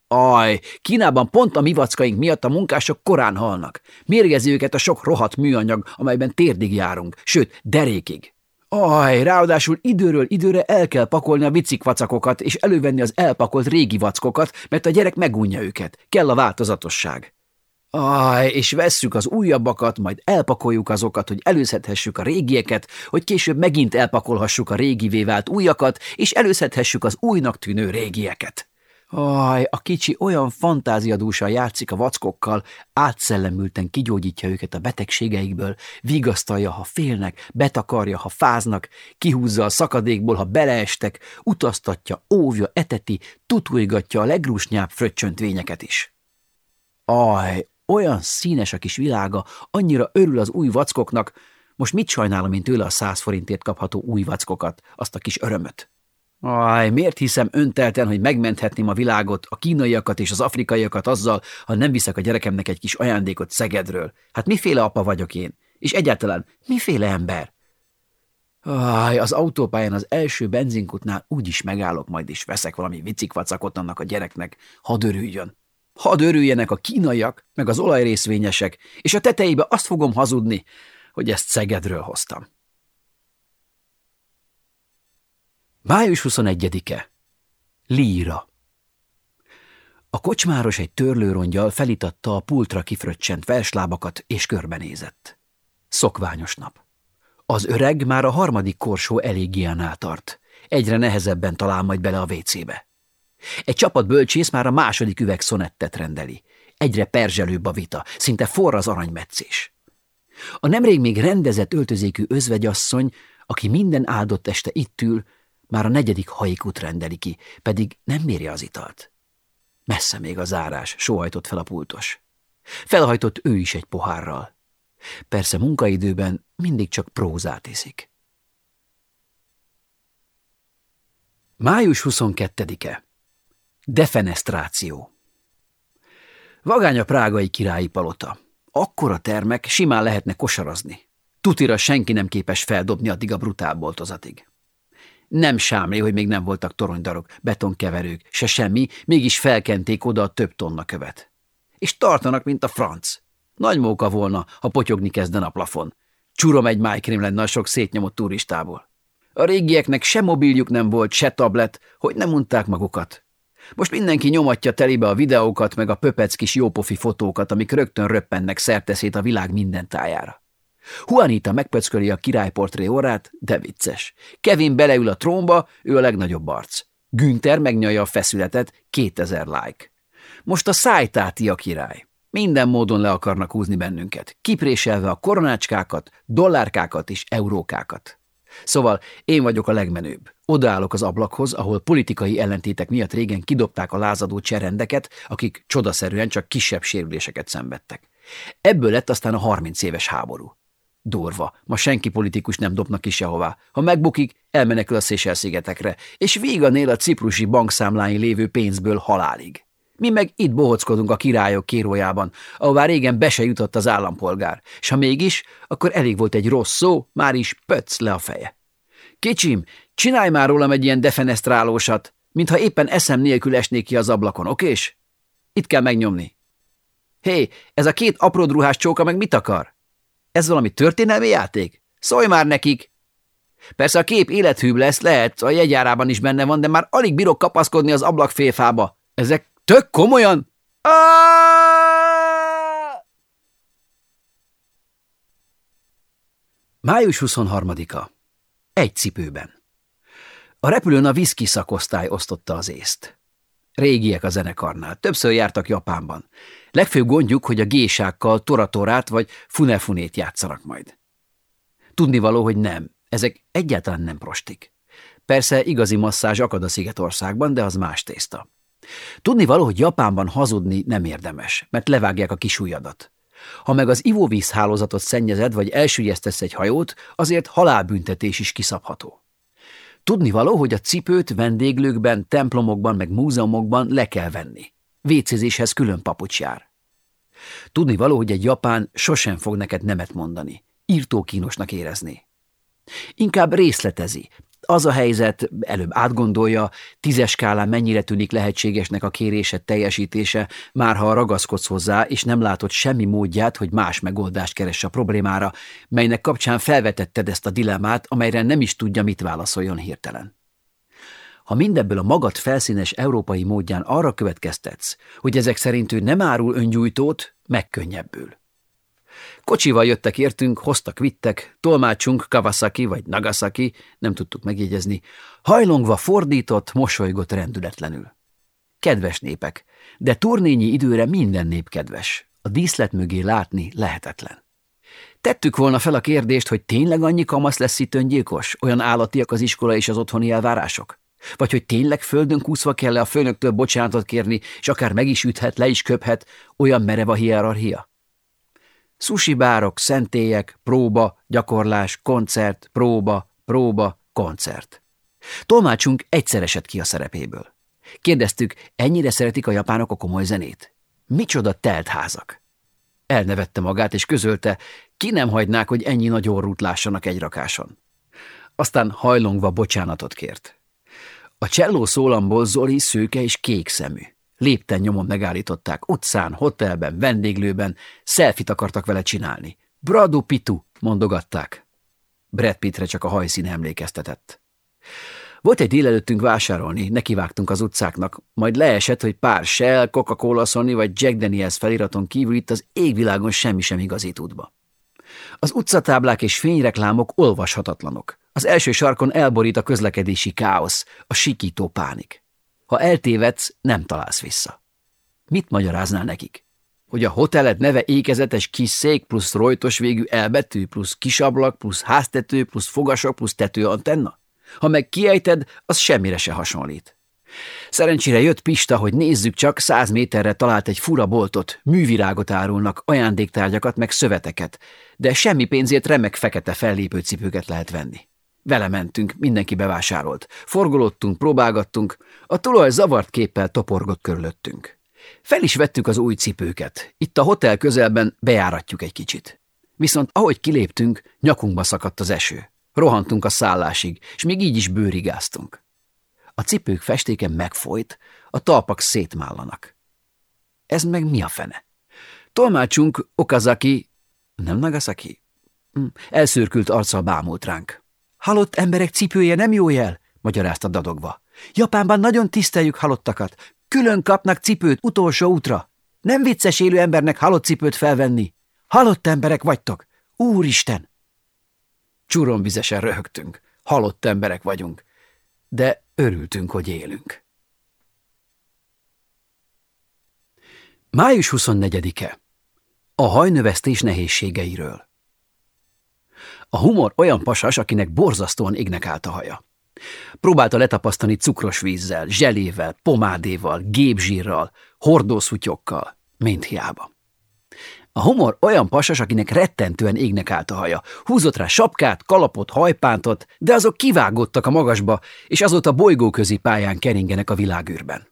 Aj, Kínában pont a mi vackaink miatt a munkások korán halnak. Mérgezi őket a sok rohadt műanyag, amelyben térdig járunk, sőt, derékig. Aj, ráadásul időről időre el kell pakolni a vicikvacakokat, és elővenni az elpakolt régi vackokat, mert a gyerek megunja őket. Kell a változatosság. Aj, és vesszük az újabbakat, majd elpakoljuk azokat, hogy előszedhessük a régieket, hogy később megint elpakolhassuk a régivé vált újakat, és előszedhessük az újnak tűnő régieket. Aj, a kicsi olyan fantáziadúsan játszik a vackokkal, átszellemülten kigyógyítja őket a betegségeikből, vigasztalja, ha félnek, betakarja, ha fáznak, kihúzza a szakadékból, ha beleestek, utaztatja, óvja, eteti, tutulgatja a legrúsnyább fröccsöntvényeket is. Aj, olyan színes a kis világa, annyira örül az új vackoknak, most mit sajnálom én tőle a száz forintért kapható új vackokat, azt a kis örömöt? Aj, miért hiszem öntelten, hogy megmenthetném a világot, a kínaiakat és az afrikaiakat azzal, ha nem viszek a gyerekemnek egy kis ajándékot Szegedről? Hát miféle apa vagyok én? És egyáltalán miféle ember? Aj, az autópályán az első benzinkutnál úgyis megállok majd, és veszek valami vicikvacakot annak a gyereknek. Hadd örüljön. Hadd örüljenek a kínaiak, meg az olajrészvényesek, és a tetejébe azt fogom hazudni, hogy ezt Szegedről hoztam. Május 21-e. Líra. A kocsmáros egy törlőrongyal felitatta a pultra kifröccsent verslábakat és körbenézett. Szokványos nap. Az öreg már a harmadik korsó elégiánál tart. Egyre nehezebben talál majd bele a vécébe. Egy csapat bölcsész már a második üveg szonettet rendeli. Egyre perzselőbb a vita, szinte forr az aranymetszés. A nemrég még rendezett öltözékű özvegyasszony, aki minden áldott este itt ül, már a negyedik haikut rendeli ki, pedig nem méri az italt. Messze még a zárás, sohajtott fel a pultos. Felhajtott ő is egy pohárral. Persze munkaidőben mindig csak prózát iszik. Május 22-e Defenestráció Vagány a prágai királyi palota. Akkora termek, simán lehetne kosarazni. Tutira senki nem képes feldobni addig a brutál boltozatig. Nem sámli, hogy még nem voltak toronydarok, betonkeverők, se semmi, mégis felkenték oda a több tonna követ. És tartanak, mint a franc. Nagy móka volna, ha potyogni kezden a plafon. Csurom egy májkrém lenne a sok szétnyomott turistából. A régieknek se mobiljuk nem volt, se tablet, hogy nem mondták magukat. Most mindenki nyomatja telibe a videókat, meg a pöpec kis jópofi fotókat, amik rögtön röppennek szerteszét a világ minden tájára. Juanita megpöcköli a királyportré orrát, de vicces. Kevin beleül a trónba, ő a legnagyobb arc. Günther megnyalja a feszületet, 2000 like. Most a szájtáti a király. Minden módon le akarnak húzni bennünket, kipréselve a koronácskákat, dollárkákat és eurókákat. Szóval én vagyok a legmenőbb. Odaállok az ablakhoz, ahol politikai ellentétek miatt régen kidobták a lázadó cserendeket, akik csodaszerűen csak kisebb sérüléseket szenvedtek. Ebből lett aztán a 30 éves háború. Durva. Ma senki politikus nem dobnak ki sehová. Ha megbukik, elmenekül a Széchel-szigetekre, és vígan él a ciprusi bankszámláin lévő pénzből halálig. Mi meg itt bohockodunk a királyok kérójában, ahová régen be se jutott az állampolgár, és ha mégis, akkor elég volt egy rossz szó, már is pöc le a feje. Kicsim, csinálj már rólam egy ilyen defenestrálósat, mintha éppen eszem nélkül esnék ki az ablakon, okés? Itt kell megnyomni. Hé, ez a két apródruhás csóka meg mit akar? Ez valami történelmi játék? Szólj már nekik! Persze a kép élethűbb lesz, lehet, a jegyárában is benne van, de már alig bírok kapaszkodni az ablakfélfába. Ezek tök komolyan? Május 23-a. Egy cipőben. A repülőn a viszki szakosztály osztotta az észt. Régiek a zenekarnál, többször jártak Japánban. Legfőbb gondjuk, hogy a gésákkal toratorát vagy funefunét játszanak majd. Tudnivaló, hogy nem. Ezek egyáltalán nem prostik. Persze igazi masszázs akad a Szigetországban, de az más tészta. Tudni való, hogy Japánban hazudni nem érdemes, mert levágják a kis ujjadat. Ha meg az ivóvíz hálózatot szennyezed, vagy elsüllyesztesz egy hajót, azért halálbüntetés is kiszabható. Tudni való, hogy a cipőt vendéglőkben, templomokban, meg múzeumokban le kell venni. Vécézéshez külön papucs jár. Tudni való, hogy egy japán sosem fog neked nemet mondani. Írtó kínosnak érezni. Inkább részletezi, az a helyzet, előbb átgondolja, tízes skálán mennyire tűnik lehetségesnek a kérésed teljesítése, már ha ragaszkodsz hozzá, és nem látod semmi módját, hogy más megoldást keresse a problémára, melynek kapcsán felvetetted ezt a dilemmát, amelyre nem is tudja, mit válaszoljon hirtelen. Ha mindebből a magad felszínes európai módján arra következtetsz, hogy ezek szerint ő nem árul öngyújtót, megkönnyebbül. Kocsival jöttek értünk, hoztak, vittek, tolmácsunk Kawasaki vagy Nagasaki, nem tudtuk megjegyezni, hajlongva fordított, mosolygott rendületlenül. Kedves népek, de turnényi időre minden nép kedves. A díszlet mögé látni lehetetlen. Tettük volna fel a kérdést, hogy tényleg annyi kamasz lesz itt öngyilkos, olyan állatiak az iskola és az otthoni elvárások? Vagy hogy tényleg földön kúszva kell -e a főnöktől bocsánatot kérni, és akár meg is üthet, le is köphet, olyan merev a hierarchia? Sushi bárok, szentélyek, próba, gyakorlás, koncert, próba, próba, koncert. Tolmácsunk egyszer esett ki a szerepéből. Kérdeztük, ennyire szeretik a japánok a komoly zenét? Micsoda telt házak? Elnevette magát, és közölte, ki nem hagynák, hogy ennyi nagy orrút lássanak egy rakáson. Aztán hajlongva bocsánatot kért. A cselló szólamból Zoli szőke és kék szemű. Lépten nyomon megállították, utcán, hotelben, vendéglőben, szelfit akartak vele csinálni. Bradu Pitu, mondogatták. Brad Pittre csak a hajszín emlékeztetett. Volt egy délelőttünk vásárolni, nekivágtunk az utcáknak, majd leesett, hogy pár Shell, Coca-Cola Sony vagy Jack Daniels feliraton kívül itt az égvilágon semmi sem igazít útba. Az utcatáblák és fényreklámok olvashatatlanok. Az első sarkon elborít a közlekedési káosz, a sikító pánik. Ha eltévedsz, nem találsz vissza. Mit magyaráznál nekik? Hogy a hoteled neve ékezetes kis szék plusz rojtos végű elbetű plusz kisablak plusz háztető plusz fogasok plusz tetőantenna? Ha meg kiejted, az semmire se hasonlít. Szerencsére jött Pista, hogy nézzük csak, száz méterre talált egy fura boltot, művirágot árulnak, ajándéktárgyakat meg szöveteket, de semmi pénzért remek fekete fellépőcipőket lehet venni. Vele mentünk, mindenki bevásárolt. Forgolódtunk, próbálgattunk, a tulaj zavart képpel toporgott körülöttünk. Fel is vettük az új cipőket. Itt a hotel közelben bejáratjuk egy kicsit. Viszont ahogy kiléptünk, nyakunkba szakadt az eső. Rohantunk a szállásig, és még így is bőrigáztunk. A cipők festéke megfolyt, a talpak szétmállanak. Ez meg mi a fene? Tolmácsunk Okazaki, nem Nagasaki? Hm, elszürkült arccal bámult ránk. Halott emberek cipője nem jó jel, magyarázta dadogva. Japánban nagyon tiszteljük halottakat. Külön kapnak cipőt utolsó útra. Nem vicces élő embernek halott cipőt felvenni. Halott emberek vagytok. Úristen! Csuromvizesen röhögtünk. Halott emberek vagyunk. De örültünk, hogy élünk. Május 24-e. A hajnövesztés nehézségeiről. A humor olyan pasas, akinek borzasztóan égnek állt a haja. Próbálta letapasztani cukros vízzel, zselével, pomádéval, gépzsírral, hordószutyokkal, mint hiába. A humor olyan pasas, akinek rettentően égnek állt a haja. Húzott rá sapkát, kalapot, hajpántot, de azok kivágottak a magasba, és azóta bolygóközi pályán keringenek a világűrben.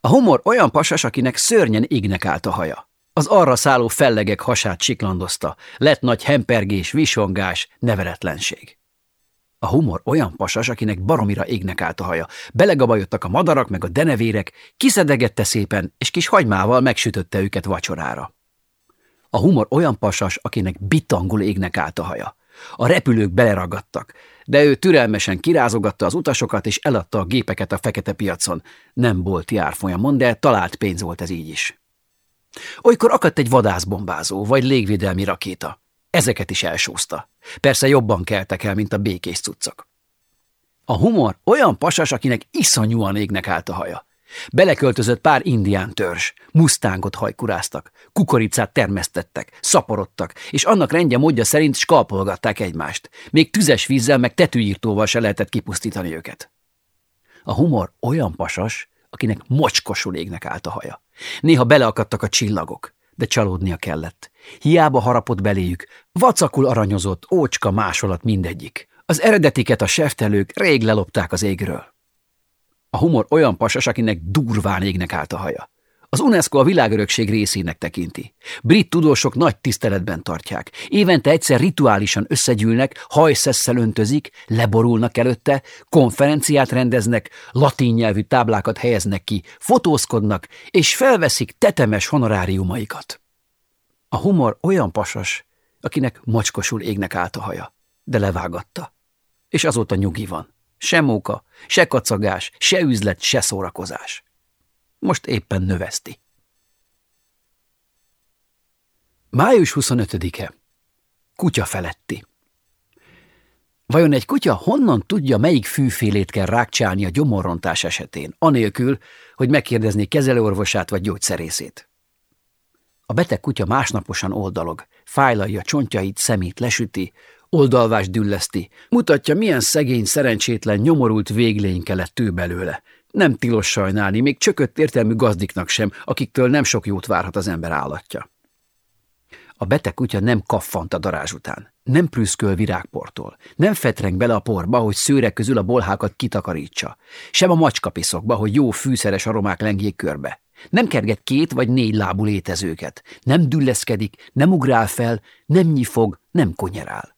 A humor olyan pasas, akinek szörnyen égnek állt a haja. Az arra szálló fellegek hasát siklandozta, lett nagy hempergés, visongás, neveretlenség. A humor olyan pasas, akinek baromira égnek állt a haja. Belegabajottak a madarak meg a denevérek, kiszedegette szépen, és kis hagymával megsütötte őket vacsorára. A humor olyan pasas, akinek bitangul égnek állt a haja. A repülők beleragadtak, de ő türelmesen kirázogatta az utasokat, és eladta a gépeket a fekete piacon. Nem bolti árfolyamon, de talált pénz volt ez így is. Olykor akadt egy vadászbombázó, vagy légvédelmi rakéta. Ezeket is elsózta. Persze jobban keltek el, mint a békés cuccok. A humor olyan pasas, akinek iszonyúan égnek állt a haja. Beleköltözött pár indián törzs, musztángot hajkuráztak, kukoricát termesztettek, szaporodtak, és annak rendje módja szerint skalpolgatták egymást. Még tüzes vízzel meg tetűírtóval se lehetett kipusztítani őket. A humor olyan pasas, akinek mocskosul égnek állt a haja. Néha beleakadtak a csillagok, de csalódnia kellett. Hiába harapott beléjük, vacakul aranyozott, ócska másolat mindegyik. Az eredetiket a seftelők rég lelopták az égről. A humor olyan pasas, akinek durván égnek állt a haja. Az UNESCO a világörökség részének tekinti. Brit tudósok nagy tiszteletben tartják. Évente egyszer rituálisan összegyűlnek, hajszesszel öntözik, leborulnak előtte, konferenciát rendeznek, latin nyelvű táblákat helyeznek ki, fotózkodnak, és felveszik tetemes honoráriumaikat. A humor olyan pasas, akinek macskosul égnek állt a haja, de levágatta. És azóta nyugi van. Se móka, se kacagás, se üzlet, se szórakozás. Most éppen növeszti. Május 25-e. Kutya feletti. Vajon egy kutya honnan tudja, melyik fűfélét kell rákcsálni a gyomorrontás esetén, anélkül, hogy megkérdezné kezelőorvosát vagy gyógyszerészét? A beteg kutya másnaposan oldalog, fájlalja csontjait, szemét lesüti, oldalvás dülleszti, mutatja, milyen szegény, szerencsétlen, nyomorult véglényke lett ő belőle. Nem tilos sajnálni, még csökött értelmű gazdiknak sem, akiktől nem sok jót várhat az ember állatja. A beteg kutya nem kaffant a darázs után, nem prüszköl virágportól, nem fetreng bele a porba, hogy szőrek közül a bolhákat kitakarítsa, sem a macskapiszokba, hogy jó fűszeres aromák lengjék körbe. Nem kerget két vagy négy lábú létezőket, nem dülleszkedik, nem ugrál fel, nem nyifog, nem konyerál.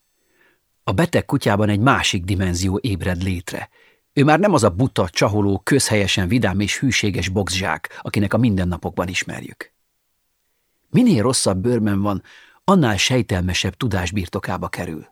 A beteg kutyában egy másik dimenzió ébred létre. Ő már nem az a buta, csaholó, közhelyesen vidám és hűséges boxzsák, akinek a mindennapokban ismerjük. Minél rosszabb bőrben van, annál sejtelmesebb tudás birtokába kerül.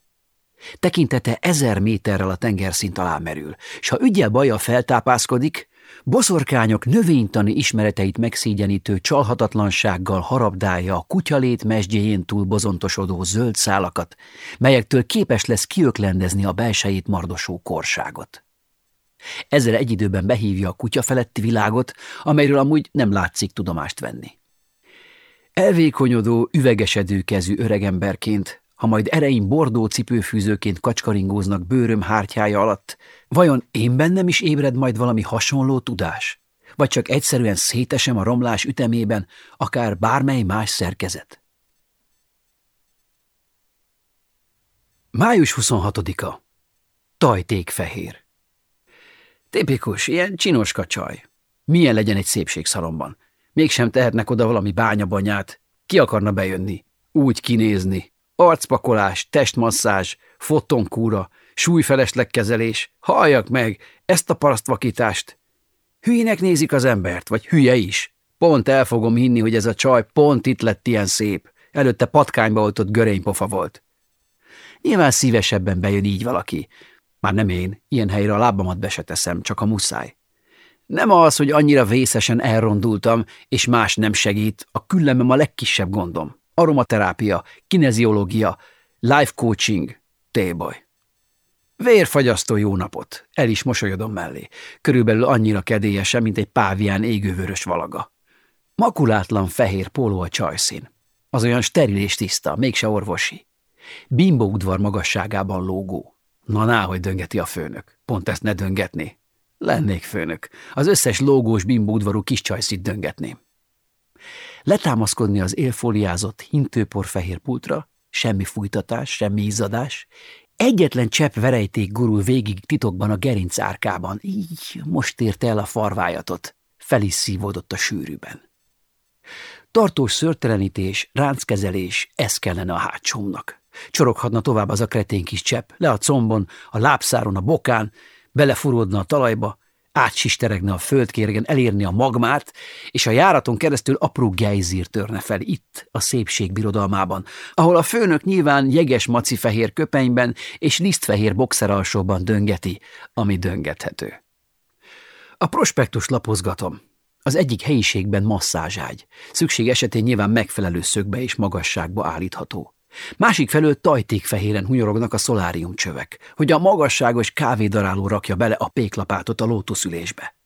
Tekintete ezer méterrel a tengerszint alá merül, s ha ügyel baja feltápászkodik, Boszorkányok növénytani ismereteit megszégyenítő csalhatatlansággal harabdálja a kutyalét mesdjéjén túl bozontosodó zöld szálakat, melyektől képes lesz kiöklendezni a belsejét mardosó korságot. Ezzel egy időben behívja a kutya feletti világot, amelyről amúgy nem látszik tudomást venni. Elvékonyodó, üvegesedő kezű öregemberként ha majd ereim bordó cipőfűzőként kacskaringóznak bőröm hártyája alatt, vajon én bennem is ébred majd valami hasonló tudás? Vagy csak egyszerűen szétesem a romlás ütemében, akár bármely más szerkezet? Május 26-a. Tajtékfehér. Tipikus, ilyen csinoska csaj. Milyen legyen egy szépségszalomban? Mégsem tehetnek oda valami bányabanyát. Ki akarna bejönni? Úgy kinézni, Arcpakolás, testmasszázs, fotonkúra, súlyfeleslegkezelés. Halljak meg ezt a parasztvakítást. Hülyének nézik az embert, vagy hülye is. Pont el fogom hinni, hogy ez a csaj pont itt lett ilyen szép. Előtte patkányba oltott görénypofa volt. Nyilván szívesebben bejön így valaki. Már nem én, ilyen helyre a lábamat be csak a muszáj. Nem az, hogy annyira vészesen elrondultam, és más nem segít, a küllemem a legkisebb gondom aromaterápia, kineziológia, life coaching, téboly. Vérfagyasztó jó napot, el is mosolyodom mellé, körülbelül annyira kedélyesen, mint egy pávián égővörös valaga. Makulátlan fehér póló a csajszín. Az olyan steril és tiszta, mégse orvosi. Bimbo udvar magasságában lógó. Na ná, hogy döngeti a főnök. Pont ezt ne döngetné. Lennék főnök. Az összes lógós bimbo udvarú kis csajszit döngetném. Letámaszkodni az élfóliázott hintőpor fehér pultra, semmi fújtatás, semmi izzadás, egyetlen csepp verejték gurul végig titokban a gerinc árkában, így most érte el a farvájatot, fel is szívódott a sűrűben. Tartós szörtelenítés, ránckezelés, ez kellene a hátsómnak. Csoroghatna tovább az a kretén kis csepp, le a combon, a lábszáron, a bokán, belefuródna a talajba, átsisteregne a földkérgen, elérni a magmát, és a járaton keresztül apró gejzír törne fel itt, a szépség birodalmában, ahol a főnök nyilván jeges maci köpenyben és lisztfehér boxeralsóban döngeti, ami döngethető. A prospektus lapozgatom. Az egyik helyiségben masszázságy. Szükség esetén nyilván megfelelő szögbe és magasságba állítható. Másik felől tajtékfehéren hunyorognak a szoláriumcsövek, hogy a magasságos kávédaráló rakja bele a péklapátot a lótuszülésbe.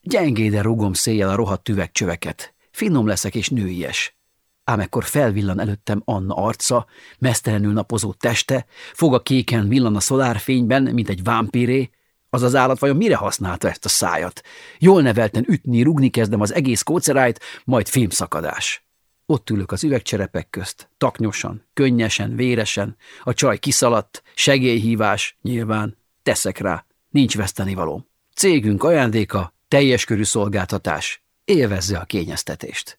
Gyengéden rugom széjjel a rohadt üvegcsöveket. Finom leszek és nőies. Ám ekkor felvillan előttem Anna arca, mesztelenül napozó teste, foga kéken villan a szolárfényben, mint egy vámpíré, az az állat vajon mire használta ezt a szájat? Jól nevelten ütni, rugni kezdem az egész kócerájt, majd filmszakadás. Ott ülök az üvegcserepek közt, taknyosan, könnyesen, véresen, a csaj kiszaladt, segélyhívás, nyilván, teszek rá, nincs vesztenivalóm. Cégünk ajándéka, teljes körű szolgáltatás, élvezze a kényeztetést.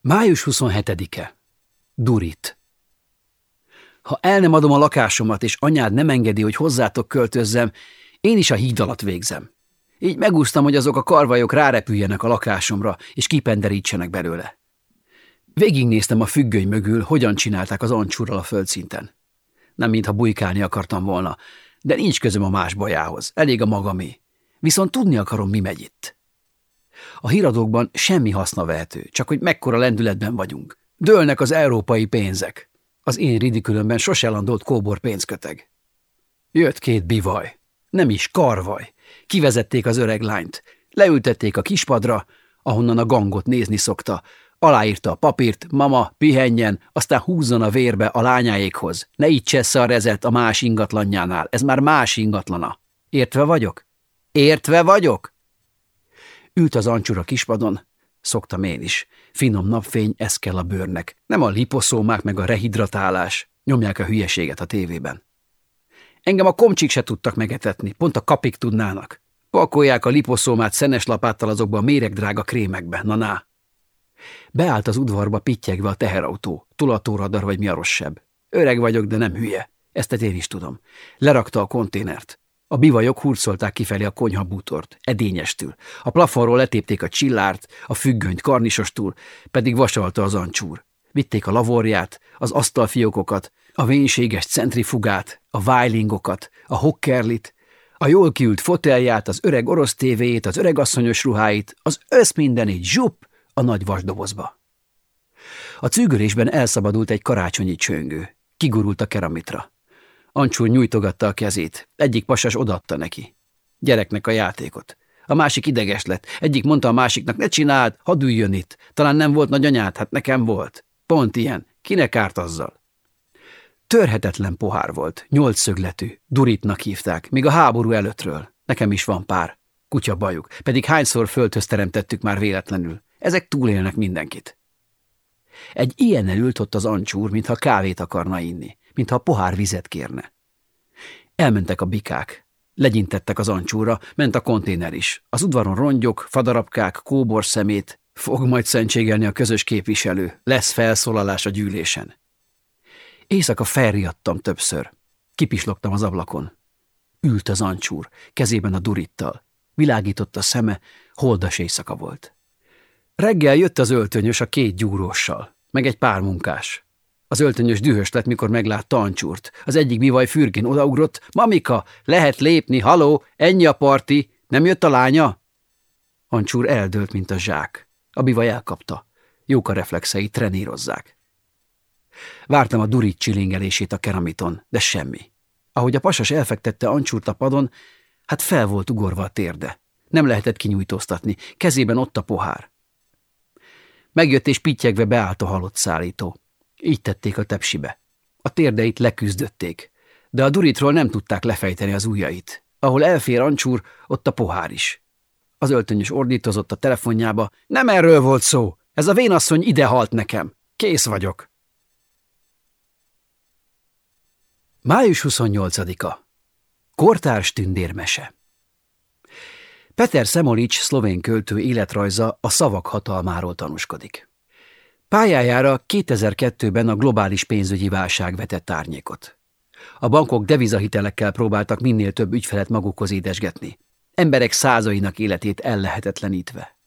Május 27-e. Durit. Ha el nem adom a lakásomat, és anyád nem engedi, hogy hozzátok költözzem, én is a híd alatt végzem. Így megúsztam, hogy azok a karvajok rárepüljenek a lakásomra, és kipenderítsenek belőle. Végignéztem a függöny mögül, hogyan csinálták az ancsúrral a földszinten. Nem mintha bujkálni akartam volna, de nincs közöm a más bajához, elég a magamé. Viszont tudni akarom, mi megy itt. A híradókban semmi haszna vehető, csak hogy mekkora lendületben vagyunk. Dőlnek az európai pénzek. Az én ridikülömben sose landolt kóbor pénzköteg. Jött két bivaj. Nem is karvaj. Kivezették az öreg lányt. Leültették a kispadra, ahonnan a gangot nézni szokta. Aláírta a papírt, mama, pihenjen, aztán húzzon a vérbe a lányáékhoz. Ne így csessze a rezet a más ingatlanjánál, ez már más ingatlana. Értve vagyok? Értve vagyok? Ült az ancsura kispadon, szoktam én is. Finom napfény, ez kell a bőrnek. Nem a liposzómák meg a rehidratálás. Nyomják a hülyeséget a tévében. Engem a komcsik se tudtak megetetni, pont a kapik tudnának. Pakolják a liposzómát szenes lapáttal azokba a méregdrága krémekbe, na ná. Beállt az udvarba pittyegve a teherautó, tulatóradar vagy mi a rosszabb. Öreg vagyok, de nem hülye. Ezt én is tudom. Lerakta a konténert. A bivajok hurcolták kifelé a konyha bútort, edényestül. A plafonról letépték a csillárt, a függönyt karnisostól, pedig vasalta az ancsúr. Vitték a lavorját, az asztalfiókokat, a vénséges centrifugát, a vájlingokat, a hokkerlit, a jól kiült fotelját, az öreg orosz tévéjét, az öreg asszonyos ruháit, az össz mindenit zsup a nagy vasdobozba. A cűgörésben elszabadult egy karácsonyi csöngő. Kigurult a keramitra. Ancsúr nyújtogatta a kezét. Egyik pasas odaadta neki. Gyereknek a játékot. A másik ideges lett. Egyik mondta a másiknak, ne csináld, hadd üljön itt. Talán nem volt nagyanyád, hát nekem volt. Pont ilyen. Kinek árt azzal? Törhetetlen pohár volt, nyolc szögletű, duritnak hívták, még a háború előttről. Nekem is van pár. Kutya bajuk, pedig hányszor földhöz teremtettük már véletlenül. Ezek túlélnek mindenkit. Egy ilyen ült ott az ancsúr, mintha kávét akarna inni mintha pohár vizet kérne. Elmentek a bikák, legyintettek az ancsúra, ment a konténer is. Az udvaron rongyok, fadarabkák, kóbor szemét, fog majd szentségelni a közös képviselő, lesz felszólalás a gyűlésen. Éjszaka felriadtam többször. Kipislogtam az ablakon. Ült az ancsúr, kezében a durittal. Világított a szeme, holdas éjszaka volt. Reggel jött az öltönyös a két gyúróssal, meg egy pár munkás. Az öltönyös dühös lett, mikor meglátta Ancsúrt. Az egyik bivaj fürgén odaugrott. Mamika, lehet lépni, haló, ennyi a parti, nem jött a lánya? Ancsúr eldőlt, mint a zsák. A bivaj elkapta. Jók a reflexei, trenírozzák. Vártam a durit csilingelését a keramiton, de semmi. Ahogy a pasas elfektette Ancsúrt a padon, hát fel volt ugorva a térde. Nem lehetett kinyújtóztatni, kezében ott a pohár. Megjött és pittyegve beállt a halott szállító. Így tették a tepsibe. A térdeit leküzdötték, de a duritról nem tudták lefejteni az ujjait. Ahol elfér Ancsúr, ott a pohár is. Az öltönyös ordítozott a telefonjába. Nem erről volt szó. Ez a vénasszony ide halt nekem. Kész vagyok. Május 28-a. Kortárs tündérmese. Peter Szemolics szlovén költő életrajza a szavak hatalmáról tanúskodik. Pályájára 2002-ben a globális pénzügyi válság vetett árnyékot. A bankok devizahitelekkel próbáltak minél több ügyfelet magukhoz édesgetni, emberek százainak életét ellehetetlenítve.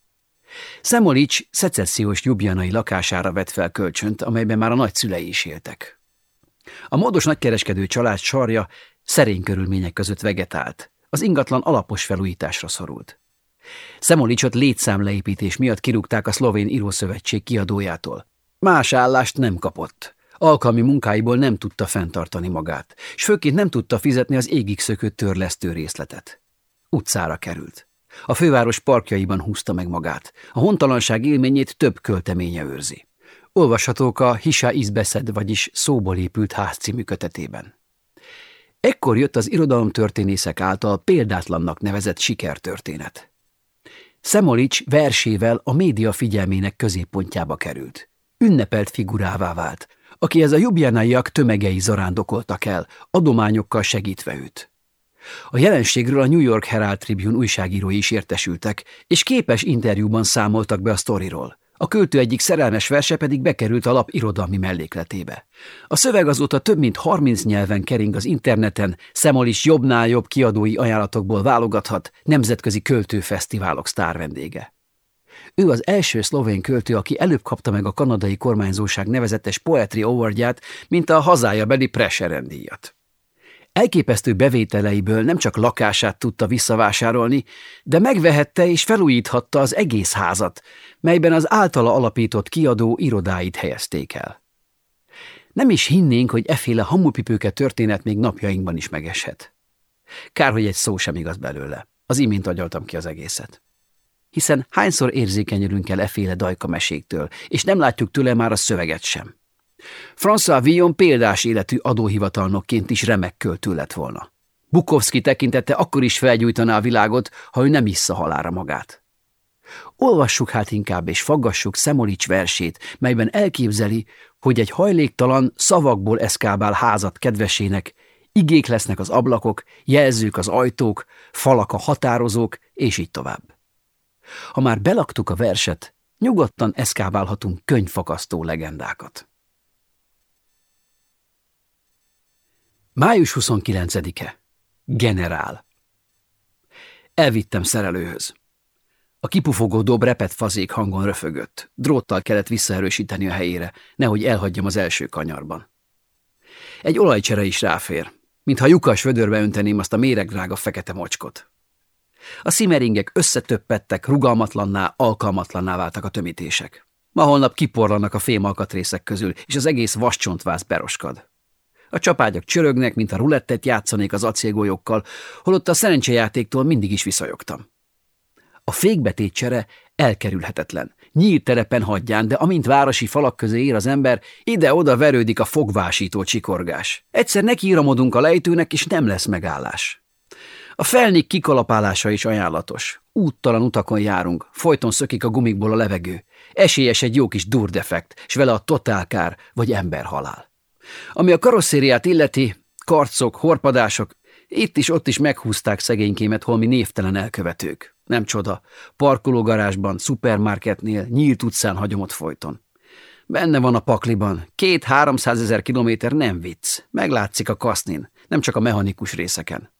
Szemolics szecessziós jubjanai lakására vett fel kölcsönt, amelyben már a nagyszülei is éltek. A módos nagykereskedő család sarja szerény körülmények között vegetált, az ingatlan alapos felújításra szorult. Szemolicsot létszámleépítés miatt kirúgták a szlovén írószövetség kiadójától. Más állást nem kapott. Alkalmi munkáiból nem tudta fenntartani magát, s főként nem tudta fizetni az égig szökött törlesztő részletet. Utcára került. A főváros parkjaiban húzta meg magát. A hontalanság élményét több költeménye őrzi. Olvashatók a Hisa Izbeszed, vagyis szóból épült ház című kötetében. Ekkor jött az irodalomtörténészek által példátlannak nevezett sikertörténet. Szemolics versével a média figyelmének középpontjába került. Ünnepelt figurává vált, akihez a jubjanaiak tömegei zarándokoltak el, adományokkal segítve őt. A jelenségről a New York Herald Tribune újságírói is értesültek, és képes interjúban számoltak be a sztoriról. A költő egyik szerelmes verse pedig bekerült a lap irodalmi mellékletébe. A szöveg azóta több mint 30 nyelven kering az interneten, Szemol is jobbnál jobb kiadói ajánlatokból válogathat, nemzetközi költőfesztiválok sztárvendége. Ő az első szlovén költő, aki előbb kapta meg a kanadai kormányzóság nevezetes Poetry Awardját, mint a hazája beli Presseren díjat. Elképesztő bevételeiből nem csak lakását tudta visszavásárolni, de megvehette és felújíthatta az egész házat, melyben az általa alapított kiadó irodáit helyezték el. Nem is hinnénk, hogy eféle hamupipőke történet még napjainkban is megeshet. Kár, hogy egy szó sem igaz belőle. Az imént agyaltam ki az egészet. Hiszen hányszor érzékenyülünk el eféle dajka meséktől, és nem látjuk tőle már a szöveget sem. François Villon példás életű adóhivatalnokként is remek költő lett volna. Bukowski tekintette akkor is felgyújtaná a világot, ha ő nem issza halára magát. Olvassuk hát inkább és faggassuk Szemolics versét, melyben elképzeli, hogy egy hajléktalan szavakból eszkábál házat kedvesének, igék lesznek az ablakok, jelzők az ajtók, falak a határozók, és így tovább. Ha már belaktuk a verset, nyugodtan eszkábálhatunk könyvfakasztó legendákat. Május 29-e. Generál. Elvittem szerelőhöz. A kipufogó dob repet fazék hangon röfögött. Dróttal kellett visszaerősíteni a helyére, nehogy elhagyjam az első kanyarban. Egy olajcsere is ráfér, mintha lyukas vödörbe önteném azt a méregdrága fekete mocskot. A szimeringek összetöppettek, rugalmatlanná, alkalmatlanná váltak a tömítések. Ma holnap kiporlanak a fémalkatrészek közül, és az egész vascsontváz beroskad. A csapágyak csörögnek, mint a rulettet játszanék az acélgolyókkal, holott a szerencsejátéktól mindig is viszajogtam. A fékbetétcsere elkerülhetetlen. Nyílt terepen hagyján, de amint városi falak közé ér az ember, ide-oda verődik a fogvásító csikorgás. Egyszer nekiíramodunk a lejtőnek, és nem lesz megállás. A felnék kikalapálása is ajánlatos. Úttalan utakon járunk, folyton szökik a gumikból a levegő. Esélyes egy jó kis durdefekt, s vele a totálkár vagy emberhalál. Ami a karosszériát illeti, karcok, horpadások, itt is ott is meghúzták szegénykémet holmi névtelen elkövetők. Nem csoda, parkológarázsban, szupermarketnél, nyílt utcán hagyom ott folyton. Benne van a pakliban, két-háromszázezer kilométer nem vicc, meglátszik a kasznin, nem csak a mechanikus részeken.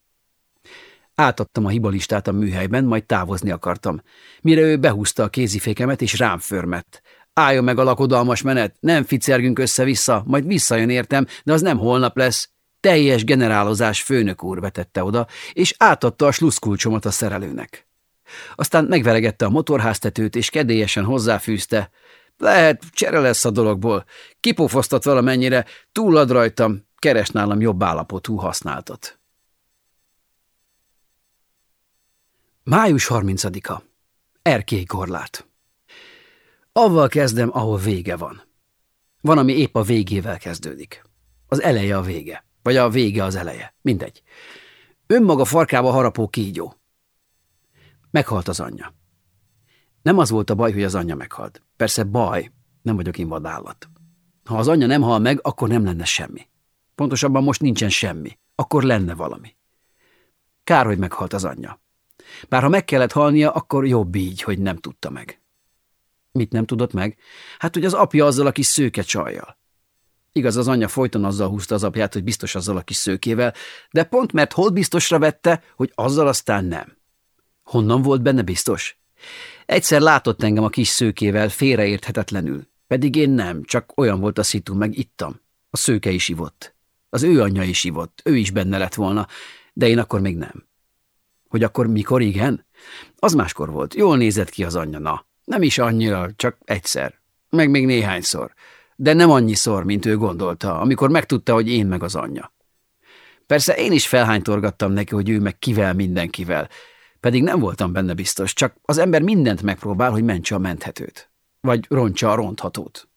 Átadtam a hibalistát a műhelyben, majd távozni akartam, mire ő behúzta a kézifékemet és rám förmett. Álljon meg a lakodalmas menet, nem ficergünk össze-vissza, majd visszajön értem, de az nem holnap lesz. Teljes generálozás főnök úr vetette oda, és átadta a sluszkulcsomat a szerelőnek. Aztán megveregette a motorháztetőt, és kedélyesen hozzáfűzte. Lehet, csere lesz a dologból. Kipofoztat valamennyire, túlad rajtam, keres nálam jobb állapotú használtat. Május 30-a. Erkély korlát. Avval kezdem, ahol vége van. Van, ami épp a végével kezdődik. Az eleje a vége, vagy a vége az eleje, mindegy. Önmaga farkába harapó kígyó. Meghalt az anyja. Nem az volt a baj, hogy az anyja meghalt. Persze baj, nem vagyok én vadállat. Ha az anyja nem hal meg, akkor nem lenne semmi. Pontosabban most nincsen semmi, akkor lenne valami. Kár, hogy meghalt az anyja. Bár ha meg kellett halnia, akkor jobb így, hogy nem tudta meg. Mit nem tudott meg? Hát, hogy az apja azzal a kis szőke csajjal. Igaz, az anyja folyton azzal húzta az apját, hogy biztos azzal a kis szőkével, de pont mert hol biztosra vette, hogy azzal aztán nem. Honnan volt benne biztos? Egyszer látott engem a kis szőkével félreérthetetlenül, pedig én nem, csak olyan volt a szitu, meg ittam. A szőke is ivott. Az ő anyja is ivott, ő is benne lett volna, de én akkor még nem. Hogy akkor mikor igen? Az máskor volt, jól nézett ki az anyja, na. Nem is annyira, csak egyszer. Meg még néhányszor. de nem annyiszor, mint ő gondolta, amikor megtudta, hogy én meg az anyja. Persze én is felhánytorgattam neki, hogy ő meg kivel mindenkivel, pedig nem voltam benne biztos, csak az ember mindent megpróbál, hogy mentse a menthetőt. Vagy rontsa a ronthatót.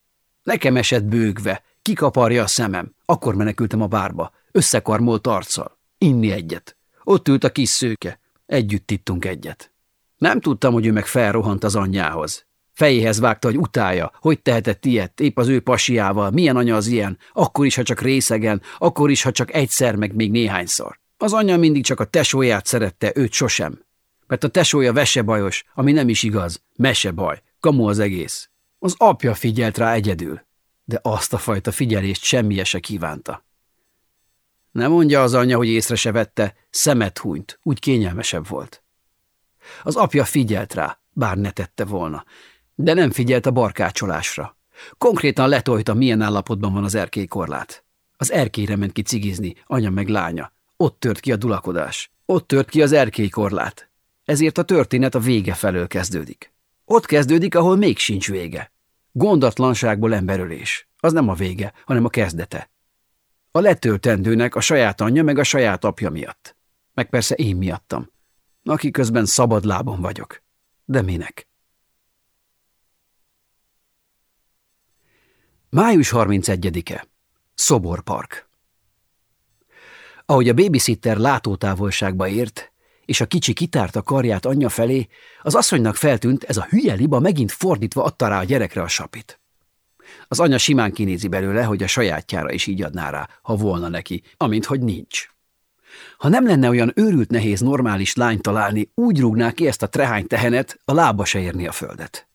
Nekem esett bőgve, kikaparja a szemem. Akkor menekültem a bárba, összekarmolt arccal. Inni egyet. Ott ült a kis szőke. Együtt ittunk egyet. Nem tudtam, hogy ő meg felrohant az anyjához. Fejéhez vágta, hogy utálja, hogy tehetett ilyet, épp az ő pasiával, milyen anya az ilyen, akkor is, ha csak részegen, akkor is, ha csak egyszer, meg még néhányszor. Az anyja mindig csak a tesóját szerette, őt sosem. Mert a tesója vesebajos, ami nem is igaz, mesebaj, kamu az egész. Az apja figyelt rá egyedül, de azt a fajta figyelést semmi se kívánta. Nem mondja az anyja, hogy észre se vette, szemet hunyt, úgy kényelmesebb volt. Az apja figyelt rá, bár ne tette volna, de nem figyelt a barkácsolásra. Konkrétan letolta, milyen állapotban van az erkélykorlát. Az erkélyre ment ki cigizni, anya meg lánya. Ott tört ki a dulakodás. Ott tört ki az erkélykorlát. Ezért a történet a vége felől kezdődik. Ott kezdődik, ahol még sincs vége. Gondatlanságból emberölés. Az nem a vége, hanem a kezdete. A letöltendőnek a saját anyja meg a saját apja miatt. Meg persze én miattam. Aki közben szabad lábon vagyok. De minek? Május 31-e. Szoborpark. Ahogy a babysitter látótávolságba ért, és a kicsi kitárta karját anyja felé, az asszonynak feltűnt, ez a hülye liba megint fordítva adta rá a gyerekre a sapit. Az anya simán kinézi belőle, hogy a sajátjára is így adná rá, ha volna neki, amint hogy nincs. Ha nem lenne olyan őrült nehéz normális lány találni, úgy rúgná ki ezt a trehány tehenet, a lába se érni a földet.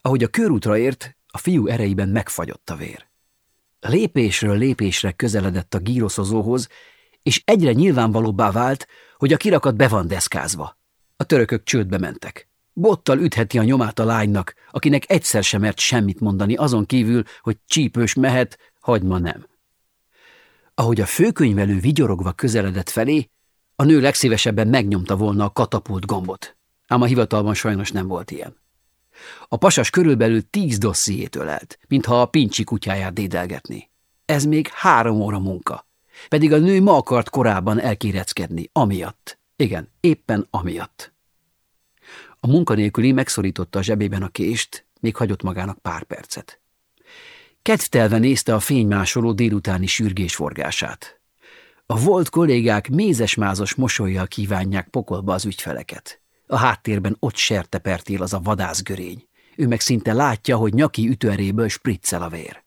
Ahogy a körútra ért, a fiú erejében megfagyott a vér. Lépésről lépésre közeledett a gíroszozóhoz, és egyre nyilvánvalóbbá vált, hogy a kirakat be van deszkázva. A törökök csődbe mentek. Bottal ütheti a nyomát a lánynak, akinek egyszer sem mert semmit mondani, azon kívül, hogy csípős mehet, hagyma nem. Ahogy a főkönyvelő vigyorogva közeledett felé, a nő legszívesebben megnyomta volna a katapult gombot, ám a hivatalban sajnos nem volt ilyen. A pasas körülbelül tíz dossziét ölelt, mintha a pincsi kutyáját dédelgetni. Ez még három óra munka. Pedig a nő ma akart korábban elkéreckedni, amiatt. Igen, éppen amiatt. A munkanélküli megszorította a zsebében a kést, még hagyott magának pár percet. Kedvtelve nézte a fénymásoló délutáni sürgésforgását. A volt kollégák mézesmázos mosolyjal kívánják pokolba az ügyfeleket. A háttérben ott sertepertél az a vadászgörény. Ő meg szinte látja, hogy nyaki ütőeréből spriccel a vér.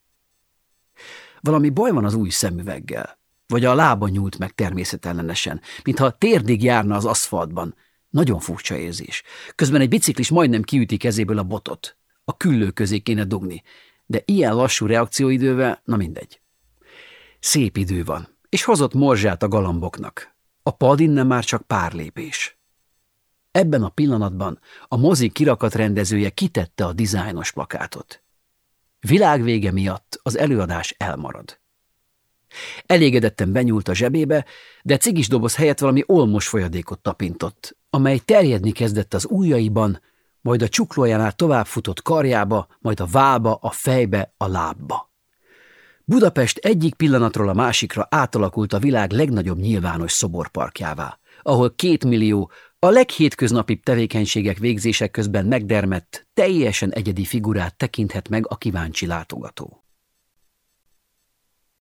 Valami baj van az új szemüveggel. Vagy a lába nyúlt meg természetellenesen, mintha térdig járna az aszfaltban. Nagyon furcsa érzés. Közben egy biciklis majdnem kiüti kezéből a botot. A küllő közé kéne dugni. De ilyen lassú reakcióidővel, na mindegy. Szép idő van, és hozott morzsát a galamboknak. A pad innen már csak pár lépés. Ebben a pillanatban a mozi kirakat rendezője kitette a dizájnos plakátot. Világvége miatt az előadás elmarad. Elégedetten benyúlt a zsebébe, de cigis doboz helyett valami olmos folyadékot tapintott, amely terjedni kezdett az ujjaiban, majd a csuklójánál tovább futott karjába, majd a vába, a fejbe, a lábba. Budapest egyik pillanatról a másikra átalakult a világ legnagyobb nyilvános szoborparkjává, ahol két millió, a leghétköznapibb tevékenységek végzések közben megdermett, teljesen egyedi figurát tekinthet meg a kíváncsi látogató.